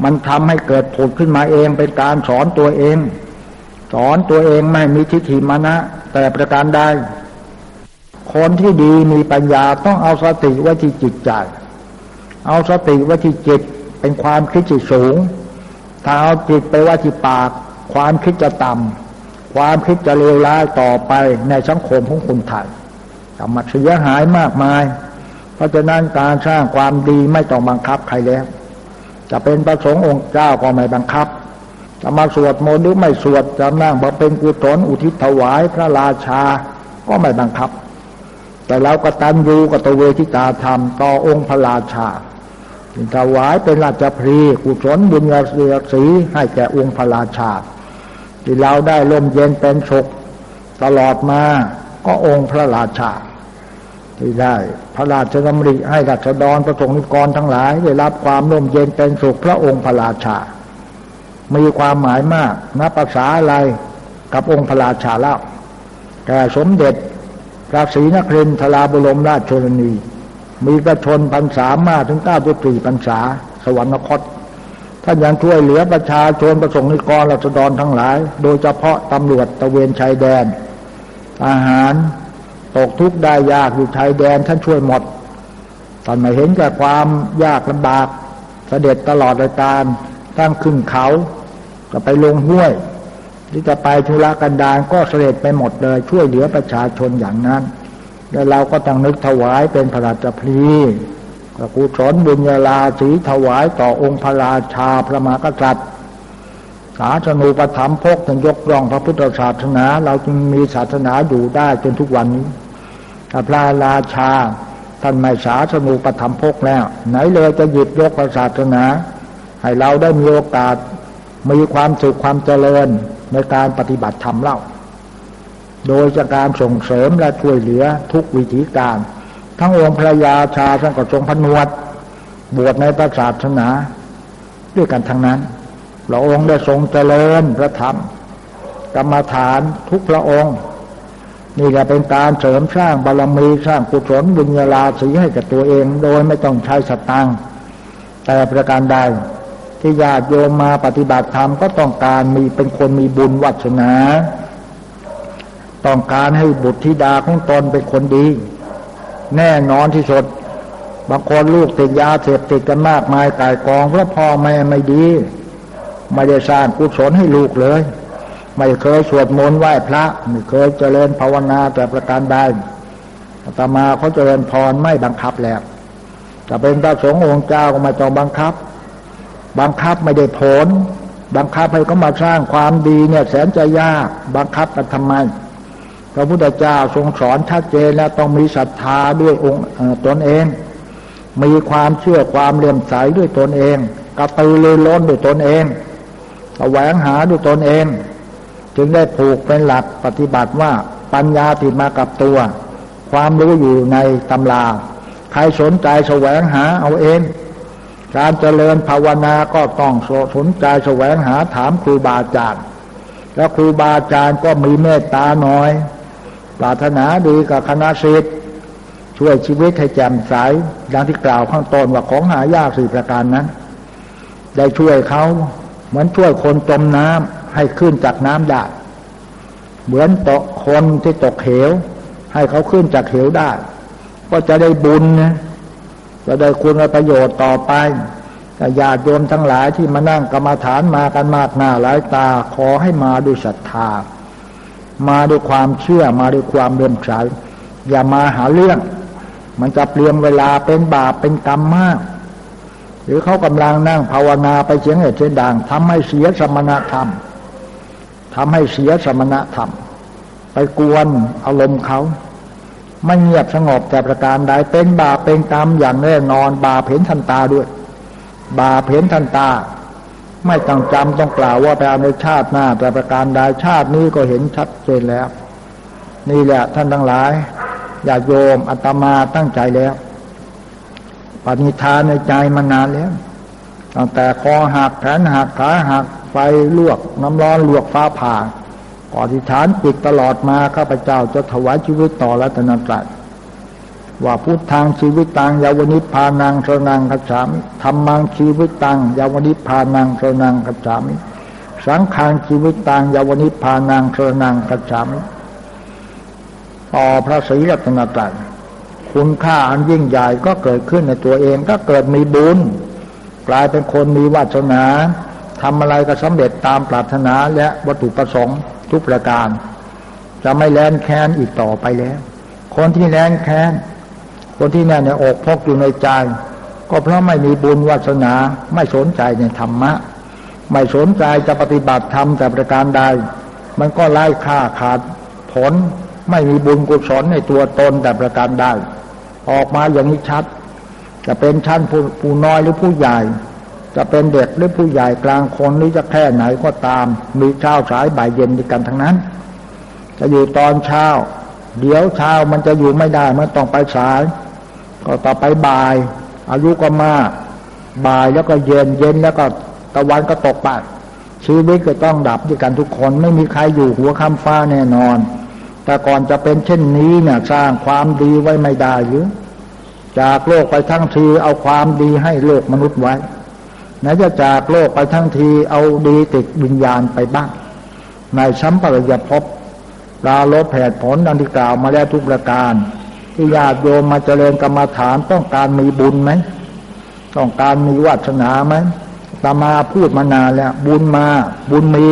มันทำให้เกิดผลขึ้นมาเองเป็นการสอนตัวเอง สอนตัวเองไม่มีทิฏฐิมานะ แต่ประการใดคนที่ดีมีปัญญาต้องเอาสติไว้ที่จิตใจ เอาสติไว้ที่จิตเป็นความคิดที่สูง ถ้าเอาจิตไปไว้ที่ปาก ความคิดจะต่ำความคิดจะเลวร้ายต่อไปในสังคมของคนไทย ทำมาเสียหายมากมาย เพราะฉะนั้นการสร้างความดีไม่ต้องบังคับใครแล้ว จะเป็นประสงค์องค์เจ้าก็ไม่บังคับจะมาสวดมนต์หรือไม่สวดจะนั่งมาเป็นกุศลอุทิศถวายพระราชาก็ไม่บังคับ แต่เราก็ตันยูกตเวทิตาธรรมต่อองค์พระราชาถวายเป็นราชพรีกุศลบุญญาศีให้แก่องค์พระราชา ที่เราได้ร่มเย็นเป็นสุขตลอดมาก็องค์พระราชา ที่ได้ พระราชดำริให้รัชดรประสงค์นิกรทั้งหลายได้รับความร่มเย็นเป็นสุขพระองค์พระราชา มีความหมายมากนับภาษาอะไรกับองค์พระราชาแล้วแต่สมเด็จพระศรีนครินทราบุรมราชชนนี มีประชนพรรษามากถึงเก้าจุดสี่พรรษา สวรรคตท่านยังช่วยเหลือประชาชนประสงค์นิกรราษฎรทั้งหลาย โดยเฉพาะตำรวจตะเวนชายแดนอาหาร ตกทุกข์ได้ยากอยู่ชายแดนท่านช่วยหมดตอนไมาเห็นแก่ความยากลำบากเสด็จตลอดรายการตั้งขึ้นเขาก็ไปลงห้วย ที่จะไปธุระกันดารก็เสด็จไปหมดเลย ช่วยเหลือประชาชนอย่างนั้น แล้วเราก็ต้องนึกถวายเป็นพระราชพลีกุศลบุญญาลาสีถวายต่อองค์พระราชาพระมหากษัตริย์ ศาสนูปธรรมพกถึงยกย่องพระพุทธศาสนา เราจึงมีศาสนาอยู่ได้จนทุกวันนี้ถ้าพระราชาท่านไม่ศาสนูปธรรมพกแล้ว ไหนเลยจะหยิบยกพระศาสนา ให้เราได้มีโอกาสมีความสุขความเจริญในการปฏิบัติธรรมเล่า โดยจากการส่งเสริมและช่วยเหลือทุกวิธีการ ทั้งองค์พระยาชาทั้งกระทรงพนวดบวชในพระศาสนา ด้วยกันทั้งนั้น พระองค์ได้ทรงเจริญพระธรรม กรรมฐานทุกพระองค์ นี่ก็เป็นการเสริมสร้างบารมีสร้างกุศลบุญญาลาสีให้กับตัวเอง โดยไม่ต้องใช้สตังแต่ประการใดที่ญาติโยมมาปฏิบัติธรรมก็ต้องการมีเป็นคนมีบุญวัฒนา ต้องการให้บุตรธิดาของตนเป็นคนดี แน่นอนที่สุดบางคนลูกติดยาเสพติดกันมากมายกายกองเพราะพ่อแม่ไม่ดี ไม่ได้สร้างกุศลให้ลูกเลย ไม่เคยสวดมนต์ไหว้พระ ไม่เคยเจริญภาวนาแต่ประการใดตมาเขาเจริญพรไม่บังคับแล้วจะเป็นพระสงฆ์องค์เจ้าก็ไม่ต้องบังคับ บังคับไม่ได้ผล บังคับให้เขามาสร้างความดีเนี่ยแสนจะยาก บังคับกันทำไมพระพุทธเจ้าทรงสอนชัดเจนแล้วต้องมีศรัทธาด้วยองค์ตนเอง มีความเชื่อความเลื่อมใสด้วยตนเองกระตือรือร้นด้วยตนเอง แสวงหาด้วยตนเอง จึงได้ผูกเป็นหลักปฏิบัติว่าปัญญาติดมากับตัว ความรู้อยู่ในตำราใครสนใจแสวงหาเอาเอง การเจริญภาวนาก็ต้องสนใจแสวงหาถามครูบาอาจารย์ แล้วครูบาอาจารย์ก็มีเมตตาหน่อย ปรารถนาดีกับคณะศิษย์ช่วยชีวิตให้แจ่มใสดังที่กล่าวข้างต้นว่าของหายากสี่ประการนั้น ได้ช่วยเขา เหมือนช่วยคนจมน้ำให้ขึ้นจากน้ำได้ เหมือนตกคนที่ตกเหว ให้เขาขึ้นจากเหวได้ ก็จะได้บุญนะจะได้คุณประโยชน์ต่อไปญาติโยมทั้งหลายที่มานั่งกรรมาฐานมากันมากหน้าหลายตาขอให้มาด้วยศรัทธา มาด้วยความเชื่อมาด้วยความเลื่อมใสอย่ามาหาเรื่อง มันจะเปลี่ยนเวลาเป็นบาปเป็นกรรมมาก หรือเขากำลังนั่งภาวนาไปเสียงเหตุเสียงดังทำให้เสียสมณธรรมทำให้เสียสมณธรรม ไปกวนอารมณ์เขาไม่เงียบสงบแต่ประการใดเป็นบาปเป็นกรรมอย่างแน่นอนบาปเห็นทันตาด้วย บาปเห็นทันตา ไม่ต้องจำต้องกล่าวว่าไปเอาในชาติหน้า แต่ประการใดชาตินี้ก็เห็นชัดเจนแล้ว นี่แหละท่านทั้งหลาย อย่าโยมอัตมาตั้งใจแล้ว ณิธานในใจมานานแล้วตั้งแต่คอหักแขนหักขาหักไฟลวก น้ำร้อนลวกฟ้าผ่าขอธิษฐานจิตตลอดมาข้าพเจ้าจะถวายชีวิตต่อรัตนตรัยว่าพุทธังชีวิตตังยาวนิพานังสนังกัจามิธรรมังชีวิตตังยาวนิพานังสนังกัจามิ สังขังชีวิตตังยาวนิพานังสนังกัจามิต่อพระศรีรัตนตรัย คุณค่าอันยิ่งใหญ่ก็เกิดขึ้นในตัวเอง ก็เกิดมีบุญ กลายเป็นคนมีวาสนาทำอะไรก็สำเร็จตามปรารถนาและวัตถุประสงค์ทุกประการ จะไม่แลนแค้นอีกต่อไปแล้ว คนที่แลนแค้น คนที่แน่ในอกพกอยู่ในใจ ก็เพราะไม่มีบุญวาสนาไม่สนใจในธรรมะ ไม่สนใจจะปฏิบัติธรรมแต่ประการใด มันก็ไล่ค่าขาดผล ไม่มีบุญกุศลในตัวตนแต่ประการใด ออกมาอย่างนี้ชัด จะเป็นชั้นผู้ผู้น้อยหรือผู้ใหญ่ จะเป็นเด็กหรือผู้ใหญ่กลางคนหรือจะแค่ไหนก็ตาม มีเช้าสายบ่ายเย็นด้วยกันทั้งนั้น จะอยู่ตอนเช้า เดี๋ยวเช้ามันจะอยู่ไม่ได้มันต้องไปสาย ก็ต่อไปบ่าย อายุก็มากบ่ายแล้วก็เย็นเย็นแล้วก็ตะวันก็ตกไปชีวิตก็ต้องดับด้วยกันทุกคน ไม่มีใครอยู่หัวข้ามฟ้าแน่นอน แต่ก่อนจะเป็นเช่นนี้เนี่ยสร้างความดีไว้ไม่ได้หรือ จากโลกไปทั้งทีเอาความดีให้โลกมนุษย์ไว้ไหนจะจากโลกไปทั้งทีเอาดีติดวิญญาณไปบ้าง ในชั้นปริยภพลาลดแผดผลดังที่กล่าวมาแล้วทุกประการ ที่ญาติโยมมาเจริญกรรมาฐานต้องการมีบุญไหมต้องการมีวาสนาไหมตามาพูดมานานแล้ว บุญมาบุญมี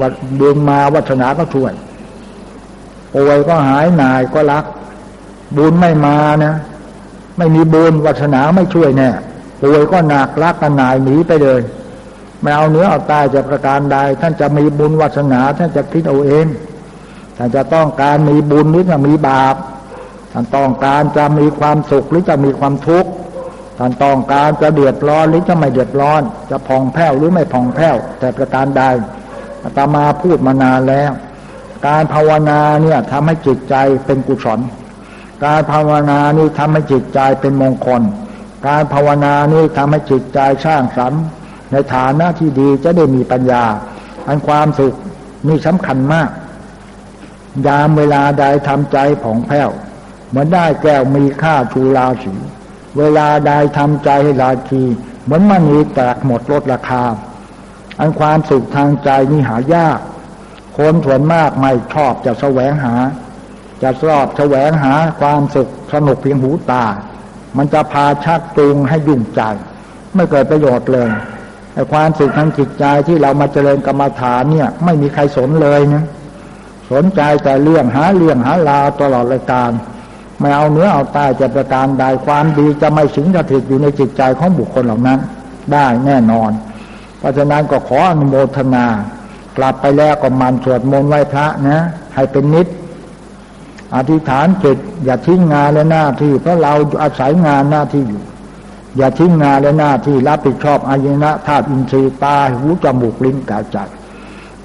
วัดบุญมาวัฒนาก็ช่วย ป่วยก็หายหนายก็รัก บุญไม่มานะ ไม่มีบุญวัฒนาไม่ช่วยแน่ป่วยก็หนักรักกันหนายหนีไปเลยไม่เอาเนื้อเอาตายจะประการใด ท่านจะมีบุญวัฒนา ท่านจะคิดเอาเองท่านจะต้องการมีบุญหรือจะมีบาปท่านต้องการจะมีความสุขหรือจะมีความทุกข์ท่านต้องการจะเดือดร้อนหรือจะไม่เดือดร้อน จะผ่องแผ้วหรือไม่ผ่องแผ้วแต่ประการใดอาตมาพูดมานานแล้ว การภาวนาเนี่ยทำให้จิตใจเป็นกุศล การภาวนานี่ทำให้จิตใจเป็นมงคล การภาวนานี่ทำให้จิตใจสร้างสรรค์ในฐานะที่ดีจะได้มีปัญญา อันความสุขนี่สำคัญมาก ยามเวลาใดทำใจผ่องแผ้วเหมือนได้แก้วมีค่าชูราสีเวลาใดทำใจให้ลาคีเหมือนมันมีแตกหมดลดราคา อันความสุขทางใจนี่หายาก คนส่วนมากไม่ชอบจะแสวงหา จะชอบแสวงหาความสุขสนุกเพียงหูตา มันจะพาชักจูงให้ยุ่งใจ ไม่เกิดประโยชน์เลยไอ้ความสุขทางจิตใจที่เรามาเจริญกรรมฐานเนี่ย ไม่มีใครสนเลยนะสนใจแต่เรื่องหาเรื่องหาราวตลอดรายการไม่เอาเนื้อเอาตายจะประการใดความดีจะไม่สิงสถิตอยู่ในจิตใจของบุคคลเหล่านั้น ได้แน่นอน เพราะฉะนั้นก็ขออนุโมทนา กลับไปแล้วก็มันสวดมนต์ไหว้พระนะ ให้เป็นนิด อธิษฐานจิตอย่าทิ้งงานและหน้าที่ เพราะเราอาศัยงานหน้าที่อยู่ อย่าทิ้งงานและหน้าที่รับผิดชอบอายนะธาตุอินทรีย์ตาหูจมูกลิ้นกายใจ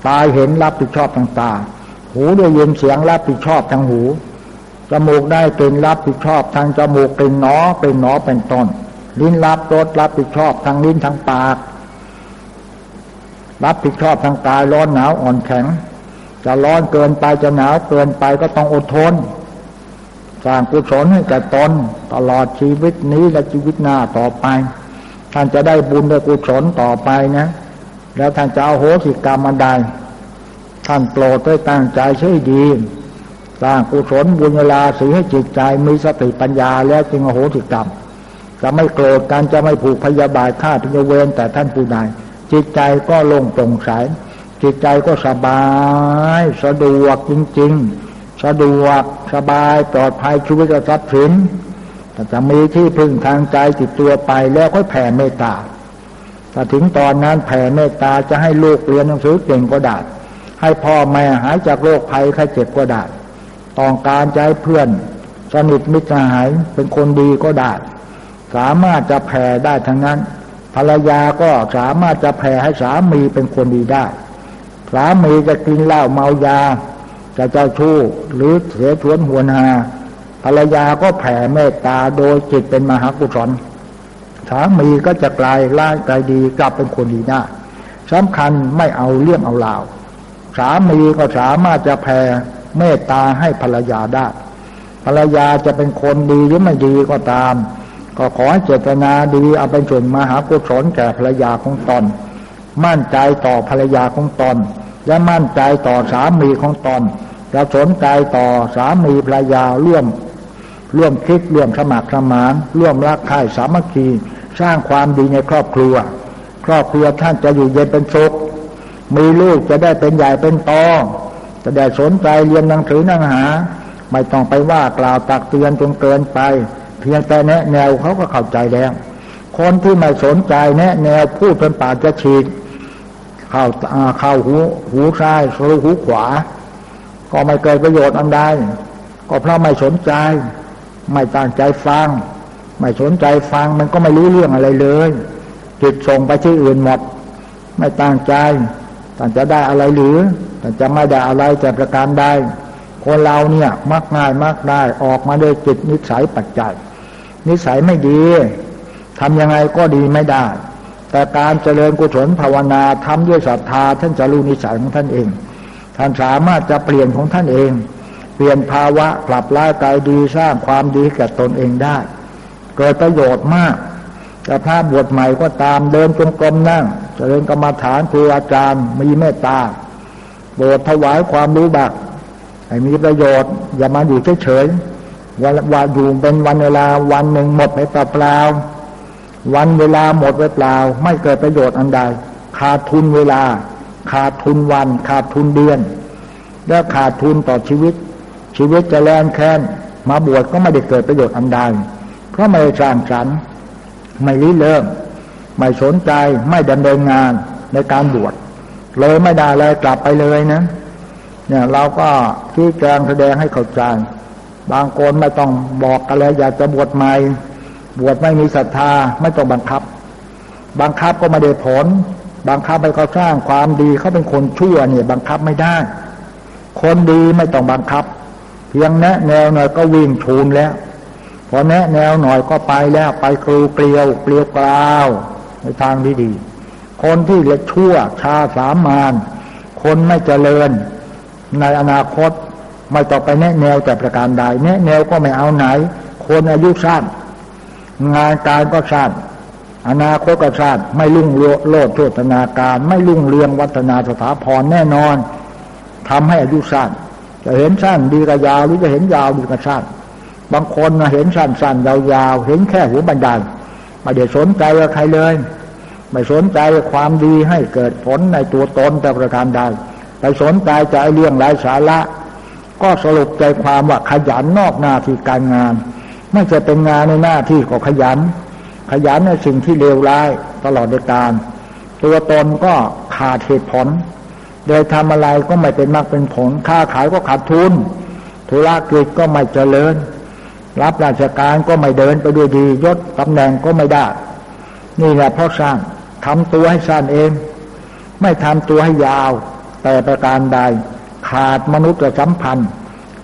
ตาเห็นรับผิดชอบทางตา หูได้ยินเสียงรับผิดชอบทางหูจมูกได้เป็นรับผิดชอบทางจมูกเป็นหนอเป็นหนอเป็นต้นลิ้นรับรสรับผิดชอบทางลิ้นทางปาก รับผิดชอบทางกายร้อนหนาวอ่อนแข็ง จะร้อนเกินไปจะหนาวเกินไปก็ต้องอดทน สร้างกุศลให้แก่ตนตลอดชีวิตนี้และชีวิตหน้าต่อไป ท่านจะได้บุญได้กุศลต่อไปนะ แล้วท่านจะเอาโหสิกรรมมาได้ท่านโปรดด้วยตั้งใจใช่ดีสร้างกุศลบุญเวลาสีให้จิตใจมีสติปัญญาแล้วจึงโหสิกรรมจะไม่โกรธกันจะไม่ผูกพยาบาทฆ่าพิยเวรแต่ท่านผู้ใด จิตใจก็ลงโปร่งใสจิตใจก็สบาย สะดวกจริง ๆ สะดวกสบายปลอดภัยชีวิตทรัพย์สินแต่จะมีที่พึ่งทางใจติดตัวไปแล้วค่อยแผ่เมตตาถ้าถึงตอนนั้นแผ่เมตตาจะให้ลูกเรียนหนังสือเก่งก็ได้ให้พ่อแม่หายจากโรคภัยไข้เจ็บก็ได้ต้องการจะให้เพื่อน สนิทมิตรหายเป็นคนดีก็ได้สามารถจะแผ่ได้ทั้งนั้น ภรรยาก็สามารถจะแผ่ให้สามีเป็นคนดีได้ สามีจะกินเหล้าเมายา จะเจ้าชู้หรือเสียชวนหัวนาภรรยาก็แผ่เมตตาโดยจิตเป็นมหากุศลสามีก็จะกลายร้ายกลายดีกลับเป็นคนดีได้สำคัญไม่เอาเรื่องเอาราว สามีก็สามารถจะแผ่เมตตาให้ภรรยาได้ ภรรยาจะเป็นคนดีหรือไม่ดีก็ตาม ก็ขอให้เจตนาดีเอาเป็นส่วนมหากุศลแก่ภรรยาของตน มั่นใจต่อภรรยาของตน และมั่นใจต่อสามีของตนและสนใจต่อสามีภรรยาร่วม ร่วมคิดร่วมสมัครสมาน ร่วมรักใคร่สามัคคี สร้างความดีในครอบครัว ครอบครัวท่านจะอยู่เย็นเป็นสุขมีลูกจะได้เป็นใหญ่เป็นโตจะได้สนใจเรียนหนังสือหนังหา ไม่ต้องไปว่ากล่าวตักเตือนจนเกินไป เพียงแต่แนะแนวเขาก็เข้าใจแล้ว คนที่ไม่สนใจแนะแนวพูดเป็นปากจะฉีดเข้าเข้าหูหูซ้ายสรูหูขวา ก็ไม่เกิดประโยชน์อันใดก็เพราะไม่สนใจ ไม่ตั้งใจฟัง ไม่สนใจฟังมันก็ไม่รู้เรื่องอะไรเลยจิตส่งไปที่อื่นหมด ไม่ตั้งใจท่านจะได้อะไรหรือท่านจะไม่ได้อะไรแต่ประการใดคนเราเนี่ยมักง่ายมักได้ออกมาด้วยจิตนิสัยปัจจัย นิสัยไม่ดีทำยังไงก็ดีไม่ได้ แต่การเจริญกุศลภาวนาทำด้วยศรัทธาท่านจะรู้นิสัยของท่านเอง ท่านสามารถจะเปลี่ยนของท่านเอง เปลี่ยนภาวะปรับร้ายกายดีสร้างความดีแก่ตนเองได้ เกิดประโยชน์มากจะพระบวชใหม่ก็ตามเดินจงกรมนั่ง เจริญกรรมฐานครูอาจารย์มีเมตตาโบสถวายความรู้บักให้มีประโยชน์ อย่ามาอยู่เฉยๆ วันวันอยู่เป็นวันเวลาวันหนึ่งหมดไปเปล่าวันเวลาหมดไปเปล่า ไม่เกิดประโยชน์อันใด ขาดทุนเวลา ขาดทุนวัน ขาดทุนเดือน และขาดทุนต่อชีวิต ชีวิตจะแลนแค้นมาบวชก็ไม่ได้เกิดประโยชน์อันใดเพราะไม่สร้างสรรค์ไม่ริเริ่ม ไม่สนใจไม่ดำเนินงานในการบวชเลยไม่ได้เลยกลับไปเลยนะเนี่ยเราก็ที่แจงแสดงให้เข้าใจ บางคนไม่ต้องบอกกันเลยอยากจะบวชใหม่ บวชไม่มีศรัทธาไม่ต้องบังคับ บังคับก็ไม่ได้ผล บังคับไปเขาสร้างความดีเขาเป็นคนชั่วเนี่ย บังคับไม่ได้ คนดีไม่ต้องบังคับ เพียงแนะแนวหน่อยก็วิ่งชูนแล้ว พอแนะแนวหน่อยก็ไปแล้วไปกลูเกลียวเกลียวกลาวในทางที่ดี คนที่เล็กชั่วชาสามานคนไม่เจริญในอนาคต ไม่ต่อไปแนะแนวแต่ประการใดแนะแนวก็ไม่เอาไหน คนอายุสั้นงานการก็สั้นอนาคตก็สั้นไม่ลุ่งโลดโชตนาการ ไม่ลุ่งเรืองวัฒนาสถาพรแน่นอนทำให้อายุสั้นจะเห็นสั้นดีกับยาวหรือจะเห็นยาวดีกับสั้นบางคนเห็นสั้นๆยาวๆเห็นแค่หัวบันไดไม่ได้สนใจกับใครเลย ไม่สนใจความดีให้เกิดผลในตัวตนแต่ประการใดไปสนใจจะไอเรื่องไร้สาระ ก็สรุปใจความว่าขยันนอกหน้าที่การงาน ไม่จะเป็นงานในหน้าที่ก็ขยัน ขยันในสิ่งที่เลวร้ายตลอดในการ ตัวตนก็ขาดเหตุผล โดยทำอะไรก็ไม่เป็นมากเป็นผล ค้าขายก็ขาดทุนธุรกิจก็ไม่เจริญ รับราชการก็ไม่เดินไปด้วยดียศตำแหน่งก็ไม่ได้ นี่แหละเพราะสร้างทำตัวให้สั้นเอง ไม่ทำตัวให้ยาว แต่ประการใด ขาดมนุษยสัมพันธ์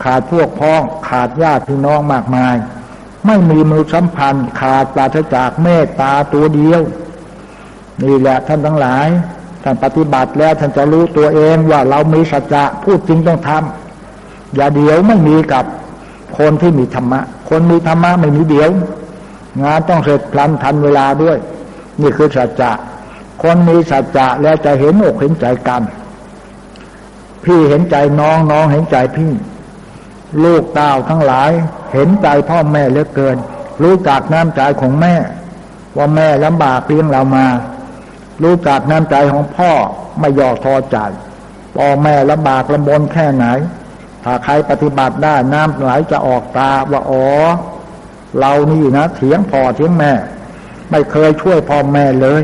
ขาดพวกพ้องขาดญาติพี่น้องมากมาย ไม่มีมนุษยสัมพันธ์ ขาดปราศจากเมตตาตัวเดียว นี่แหละท่านทั้งหลายท่านปฏิบัติแล้วท่านจะรู้ตัวเองว่าเรามีสัจจะพูดจริงต้องทำอย่าเดี๋ยวไม่มีกับคนที่มีธรรมะ คนมีธรรมะไม่มีเดี๋ยว งานต้องเสร็จพลันทันเวลาด้วย นี่คือสัจจะคนมีสัจจะแล้วจะเห็นอกเห็นใจกัน พี่เห็นใจน้องน้องเห็นใจพี่ ลูกเต้าทั้งหลาย เห็นใจพ่อแม่เหลือเกิน รู้จักน้ำใจของแม่ ว่าแม่ลำบากเลี้ยงเรามา รู้จักน้ำใจของพ่อไม่ยอทอใจพ่อแม่ลำบากลำบนแค่ไหน ถ้าใครปฏิบัติได้น้ำไหลจะออกตาว่าอ๋อเรานี่นะเถียงพ่อเถียงแม่ ไม่เคยช่วยพ่อแม่เลย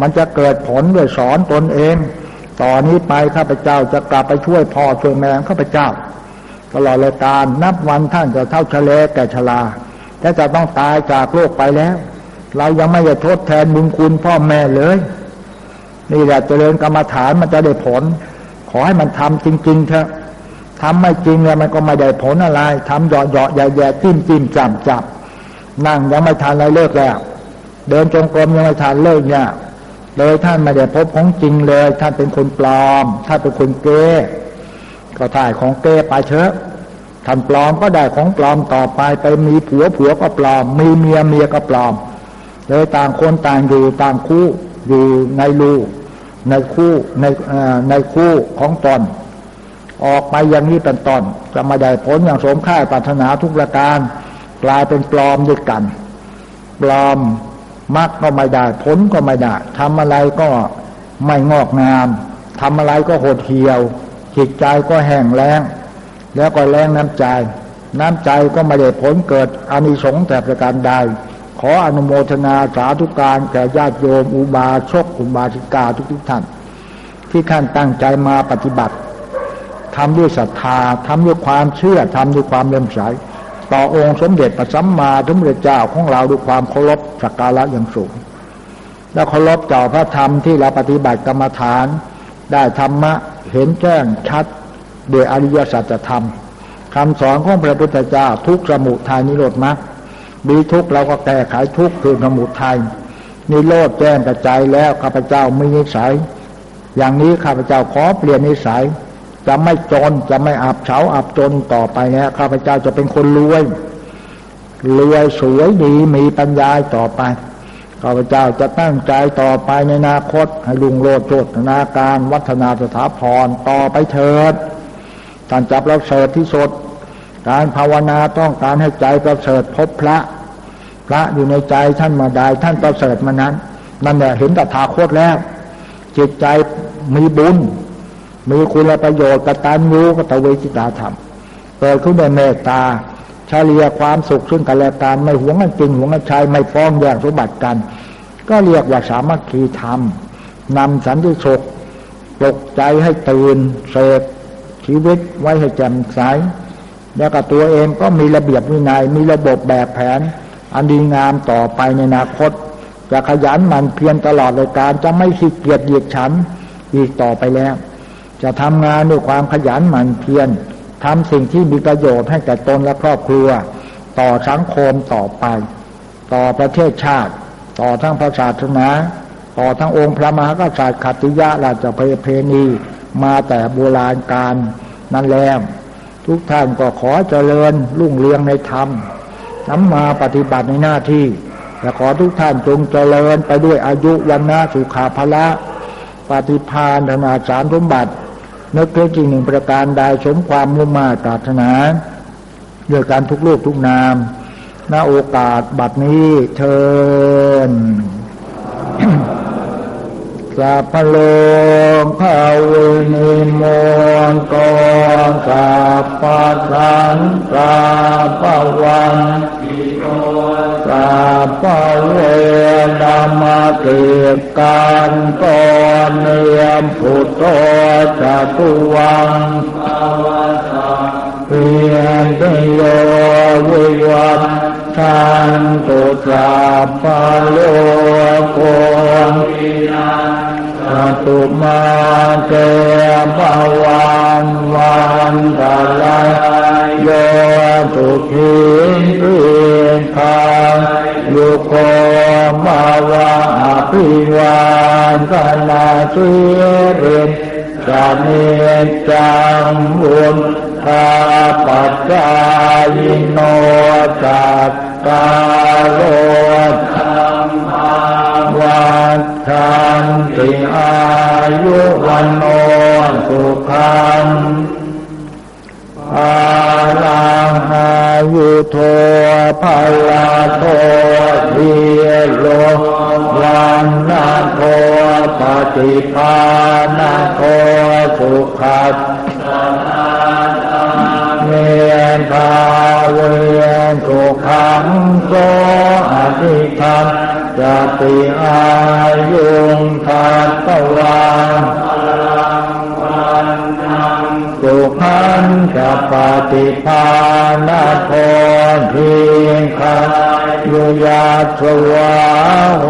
มันจะเกิดผลด้วยสอนตนเอง ต่อนนี้ไปข้าพเจ้าจะกลับไปช่วยพ่อช่วยแม่ข้าพเจ้า ตลอดเลยการนับวันท่านจะเท่าเฉลแก่ชราและจะต้องตายจากโลกไปแล้ว เรายังไม่จะทดแทนบุญคุณพ่อแม่เลย นี่แหละเจริญกรรมฐานมันจะได้ผล ขอให้มันทำจริงๆเถอะทำไม่จริงเนี่ยมันก็ไม่ได้ผลอะไรทำเหยาะเหยาะแย่แย่จิ้มจิ้มจับจับนั่งยังไม่ทันอะไรเลิกแล้ว เดินจงกรมยังไม่ทันเลิกเนี่ย เลยท่านไม่ได้พบของจริงเลย ท่านเป็นคนปลอม ท่านเป็นคนเก้ก็ถ่ายของเก้ไปเถอะท่านปลอมก็ได้ของปลอมต่อไปไปมีผัวผัวก็ปลอม มีเมียเมียก็ปลอม เลยต่างคนต่างอยู่ต่างคู่อยู่ในรูในคู่ในในคู่ของตนออกไปอย่างนี้เป็นต้นจะมาได้ผลอย่างสมค่าปรารถนาทุกประการ กลายเป็นปลอมด้วยกัน ปลอม มรรคก็ไม่ได้ ผลก็ไม่ได้ทำอะไรก็ไม่งอกงามทำอะไรก็หดเหี่ยว จิตใจก็แห้งแล้ง แล้วก็แรงน้ำใจ น้ำใจก็ไม่ได้ผลเกิดอานิสงส์แต่ประการใด ขออนุโมทนาสาธุการแก่ญาติโยมอุบาชกอุบาสิกาทุกทุกท่าน ที่ท่านตั้งใจมาปฏิบัติทำด้วยศรัทธาทำด้วยความเชื่อทำด้วยความเลื่อมใส ต่อองค์สมเด็จพระสัมมาสัมพุทธเจ้าของเราด้วยความเคารพสักการะอย่างสูง และเคารพต่อพระธรรมที่เราปฏิบัติกรรมฐาน ได้ธรรมะเห็นแจ้งชัดโดยอริยสัจธรรมคำสอนของพระพุทธเจ้าทุกสมุทัยนิโรธมรรคมีทุกเราก็แก้ไขทุกคือสมุทัยนิโรธแจ้งกระจายแล้วข้าพเจ้าไม่นิสัย อย่างนี้ข้าพเจ้าขอเปลี่ยนนิสัย จะไม่จนจะไม่อับเฉาอับจนต่อไปนะข้าพเจ้าจะเป็นคนรวยรวยสวยดีมีปัญญาต่อไปข้าพเจ้าจะตั้งใจต่อไปในอนาคต ให้ลุงโลดโจทนาการ วัฒนาสถาพรต่อไปเถิดท่านจับเราเสริฐที่สด การภาวนาต้องการให้ใจประเสริฐพบพระ พระอยู่ในใจท่านมาได้ท่านประเสริฐมานั้น นั่นแหละเห็นตถาคตแล้ว จิตใจมีบุญ มีคุณประโยชน์กตัญญูกตเวจิตาธรรมเกิดขึ้นในเมตตาเฉลี่ยความสุขซึ่งกันและกันไม่หวงกันจริงหวงกันชายไม่ฟ้องแย่งสมบัติกัน ก็เรียกว่าสามัคคีธรรมนำสันติสุขปลุกใจให้ตื่นเสกชีวิตไว้ให้แจ่มใสแล้วก็ตัวเองก็มีระเบียบวินัยมีระบบแบบแผน อันดีงามต่อไปในอนาคต จะขยันหมั่นเพียรตลอดเลยการจะไม่ขี้เกียจเหยียดฉันอีกต่อไปแล้ว จะทำงานด้วยความขยันหมั่นเพียรทำสิ่งที่มีประโยชน์ให้แก่ตนและครอบครัว ต่อสังคมต่อไป ต่อประเทศชาติ ต่อทั้งพระศาสนา ต่อทั้งองค์พระมหากษัตริย์ขัตติยะราชเพณีมาแต่โบราณการนั้นแล้วทุกท่านก็ขอเจริญรุ่งเรืองในธรรมนำมาปฏิบัติในหน้าที่และขอทุกท่านจงเจริญไปด้วยอายุวันนาสุขาภละ ปฏิพานธนาสารสมบัติ นึกเพื่อจริงหนึ่งประการใดสมความมุ่งมาตราถนาด้วยการทุกลูกทุกนามณโอกาสบัดนี้เชิญสัพพโลงภาวินิมนกองสัพพสันตาภวัน สัพพเวดามาเกิดการตอนเนียมพุทโธจตุวังเพียงเตโยวิวัตทันตุสัพพโลกวินา ตุมาเตภวันวันตะลายโยตุขินเพียงทางยุโกมาวะภิวานกนาสีรินจะเนจังบุญทาปัจจายโนจัต ตาโลธรรมาวัฏทันติอายุวันโนสุขังอาลังอายุโทภาลาโทเทียโลวันนาโทปฏิภาณโทสุขัด เมนภาเวียนสุขังโสอธิธรรมจติอายุงทัตตวังสุขันจะปฏิภาณโททีคายุยาสวาโห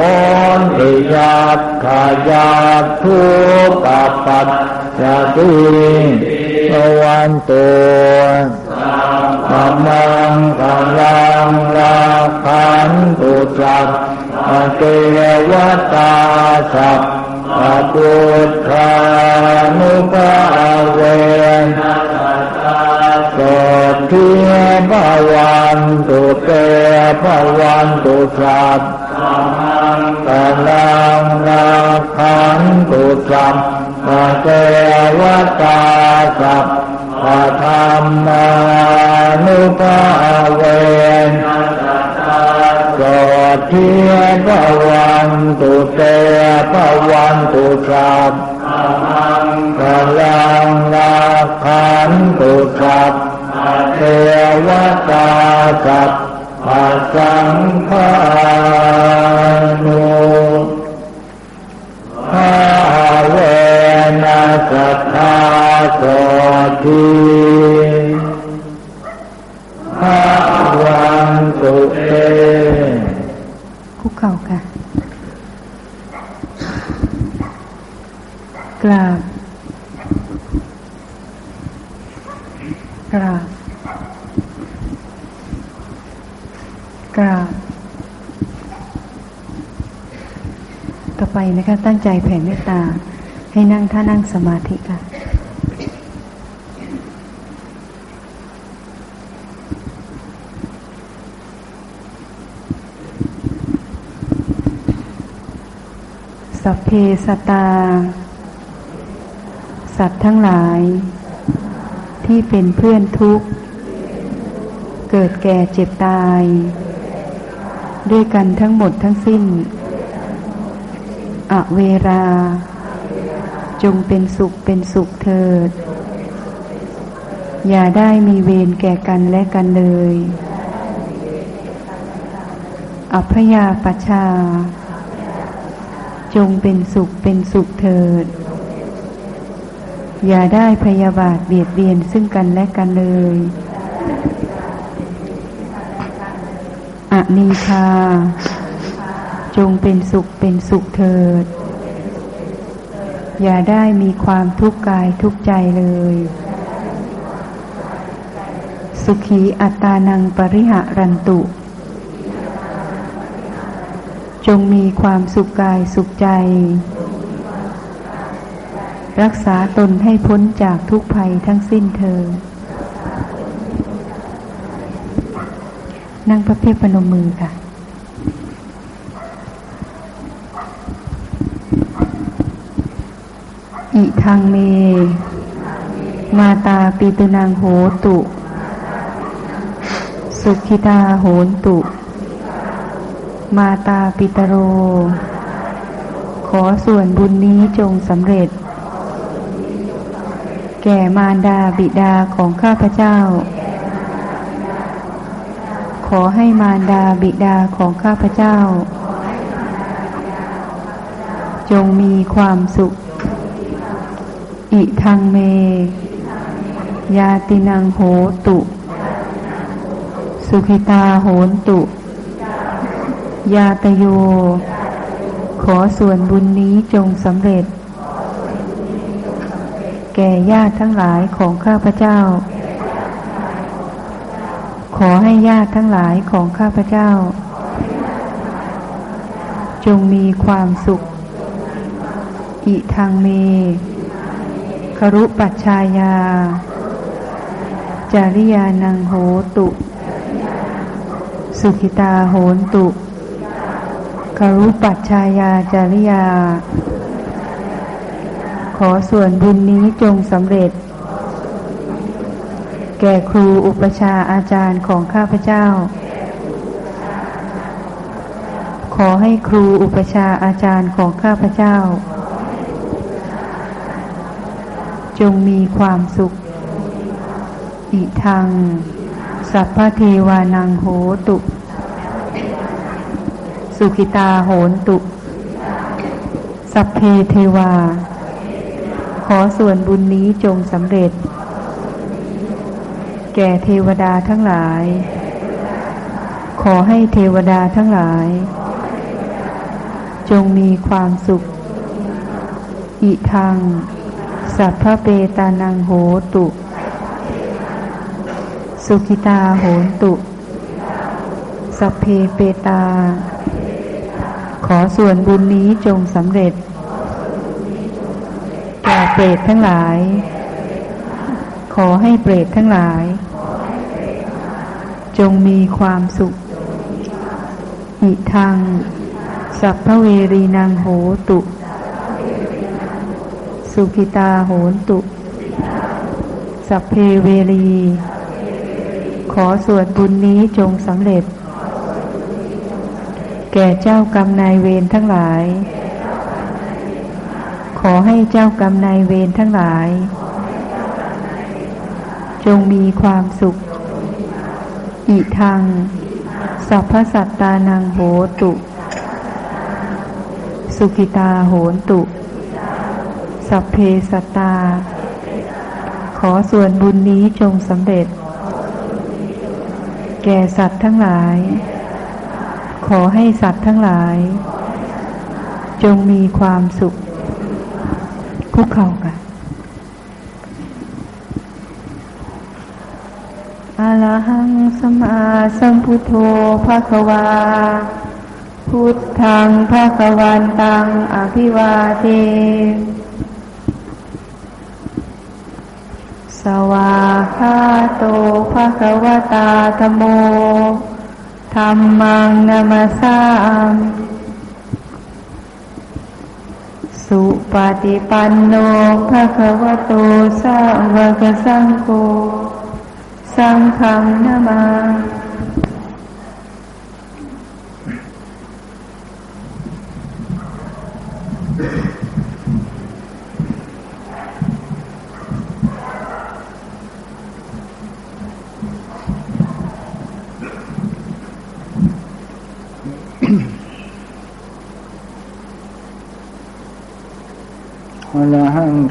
นติยาขายาทุกปัปจะติ สวันตัวสัมมังกัลังลาขันตุจักเทวตาสัพปปุตตานุภาเวนสดเทียบวันตุเตภวันตุสัพ ตะลังนาขันตุสัพพะเทวตาสัพพะธรรมานุภาเวนสดเทียบวันตุเตภวันตุสัพพะลังนาขันตุสัพเทวตาสัพ พะสังฆานุภาเวนะสัทธาโสทีภาวันตุเต คุกเข่าค่ะ กราบ กราบ กราบ ต่อไปนะคะ ตั้ง ใจแผ่เมตตา ให้นั่งท่านั่งสมาธิค่ะสัพเพสตตา สัตว์ทั้งหลาย ที่เป็นเพื่อนทุกข์ เกิดแก่เจ็บตาย ด้วยกันทั้งหมดทั้งสิ้น อเวรา จงเป็นสุขเป็นสุขเถิด อย่าได้มีเวรแก่กันและกันเลย อัพยาปชา จงเป็นสุขเป็นสุขเถิด อย่าได้พยาบาทเบียดเบียนซึ่งกันและกันเลยอนีชา จงเป็นสุขเป็นสุขเถิด อย่าได้มีความทุกข์กายทุกใจเลย สุขีอัตตานังปริหะรันตุ จงมีความสุขกายสุขใจ รักษาตนให้พ้นจากทุกภัยทั้งสิ้นเธอ นั่งพระเพียบพนมมือค่ะ อิทังเม มาตาปีตุนางโหตุ สุขิตาโหนตุ มาตาปิตโร ขอส่วนบุญนี้จงสำเร็จ แก่มารดาบิดาของข้าพเจ้า ขอให้มารดาบิดาของข้าพเจ้า จงมีความสุข อิทังเม ยาตินังโหตุ สุขิตาโหนตุ ยาตโย ขอส่วนบุญนี้จงสำเร็จ แก่ญาติทั้งหลายของข้าพเจ้า ขอให้ญาติทั้งหลายของข้าพเจ้า จงมีความสุข อิทางเม ครุปัชชายา จาริยานังโหตุ สุขิตาโหนตุ ครุปัชชายาจาริยา ขอส่วนบุญนี้จงสำเร็จ แก่ครูอุปชาอาจารย์ของข้าพเจ้าขอให้ครูอุปชาอาจารย์ของข้าพเจ้า จงมีความสุข อิทัง สัพพเทวานังโหตุ สุขิตาโหนตุ สัพเพเทวา ขอส่วนบุญนี้จงสำเร็จ แก่เทวดาทั้งหลาย ขอให้เทวดาทั้งหลาย จงมีความสุข อิทัง สัพพเปตานังโหตุ สุขิตาโหนตุ สัพเพเปตา ขอส่วนบุญนี้จงสำเร็จแก่เปรตทั้งหลาย ขอให้เปรตทั้งหลาย จงมีความสุข อิทัง สัพพเวรีนางโหตุ สุขิตาโหนตุ สัพเพเวรี ขอส่วนบุญนี้จงสำเร็จ แก่เจ้ากรรมนายเวรทั้งหลาย ขอให้เจ้ากรรมนายเวรทั้งหลาย จงมีความสุขอิทังสัพพสัตตานังโหตุ สุขิตาโหนตุ สัพเพสตา ขอส่วนบุญนี้จงสำเร็จ แก่สัตว์ทั้งหลาย ขอให้สัตว์ทั้งหลาย จงมีความสุข คุกเข่ากันอะระหังสมาสัมพุทโธภะคะวา พุทธังภะคะวันตัง อภิวาเท สวาคาโตภะคะวตาธโมธรรมังนามาสามสุปฏิปันโนภะคะวโตสาวกสังโฆสังฆนามา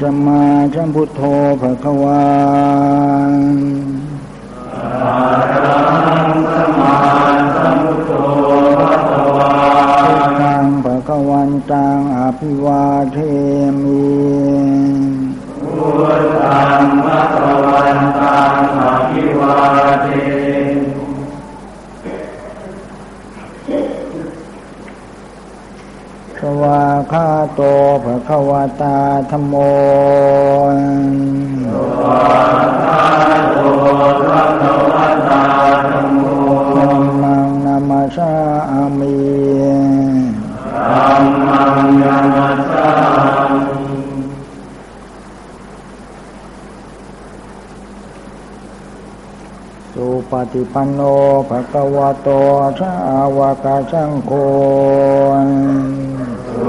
หังจะมาจัมพุทโธภะคะวาตังภะคะวันตังอภิวาเทมิพุทธังภะคะวันตังอภิวาเท สวาคาโตภะคะวตาธโมสวาคาโตภะคะวตาธโมธัมมังนามาชาอามิธัมมังนามาชาสุปฏิปันโนภะคะวะโตสาวกสังโฆ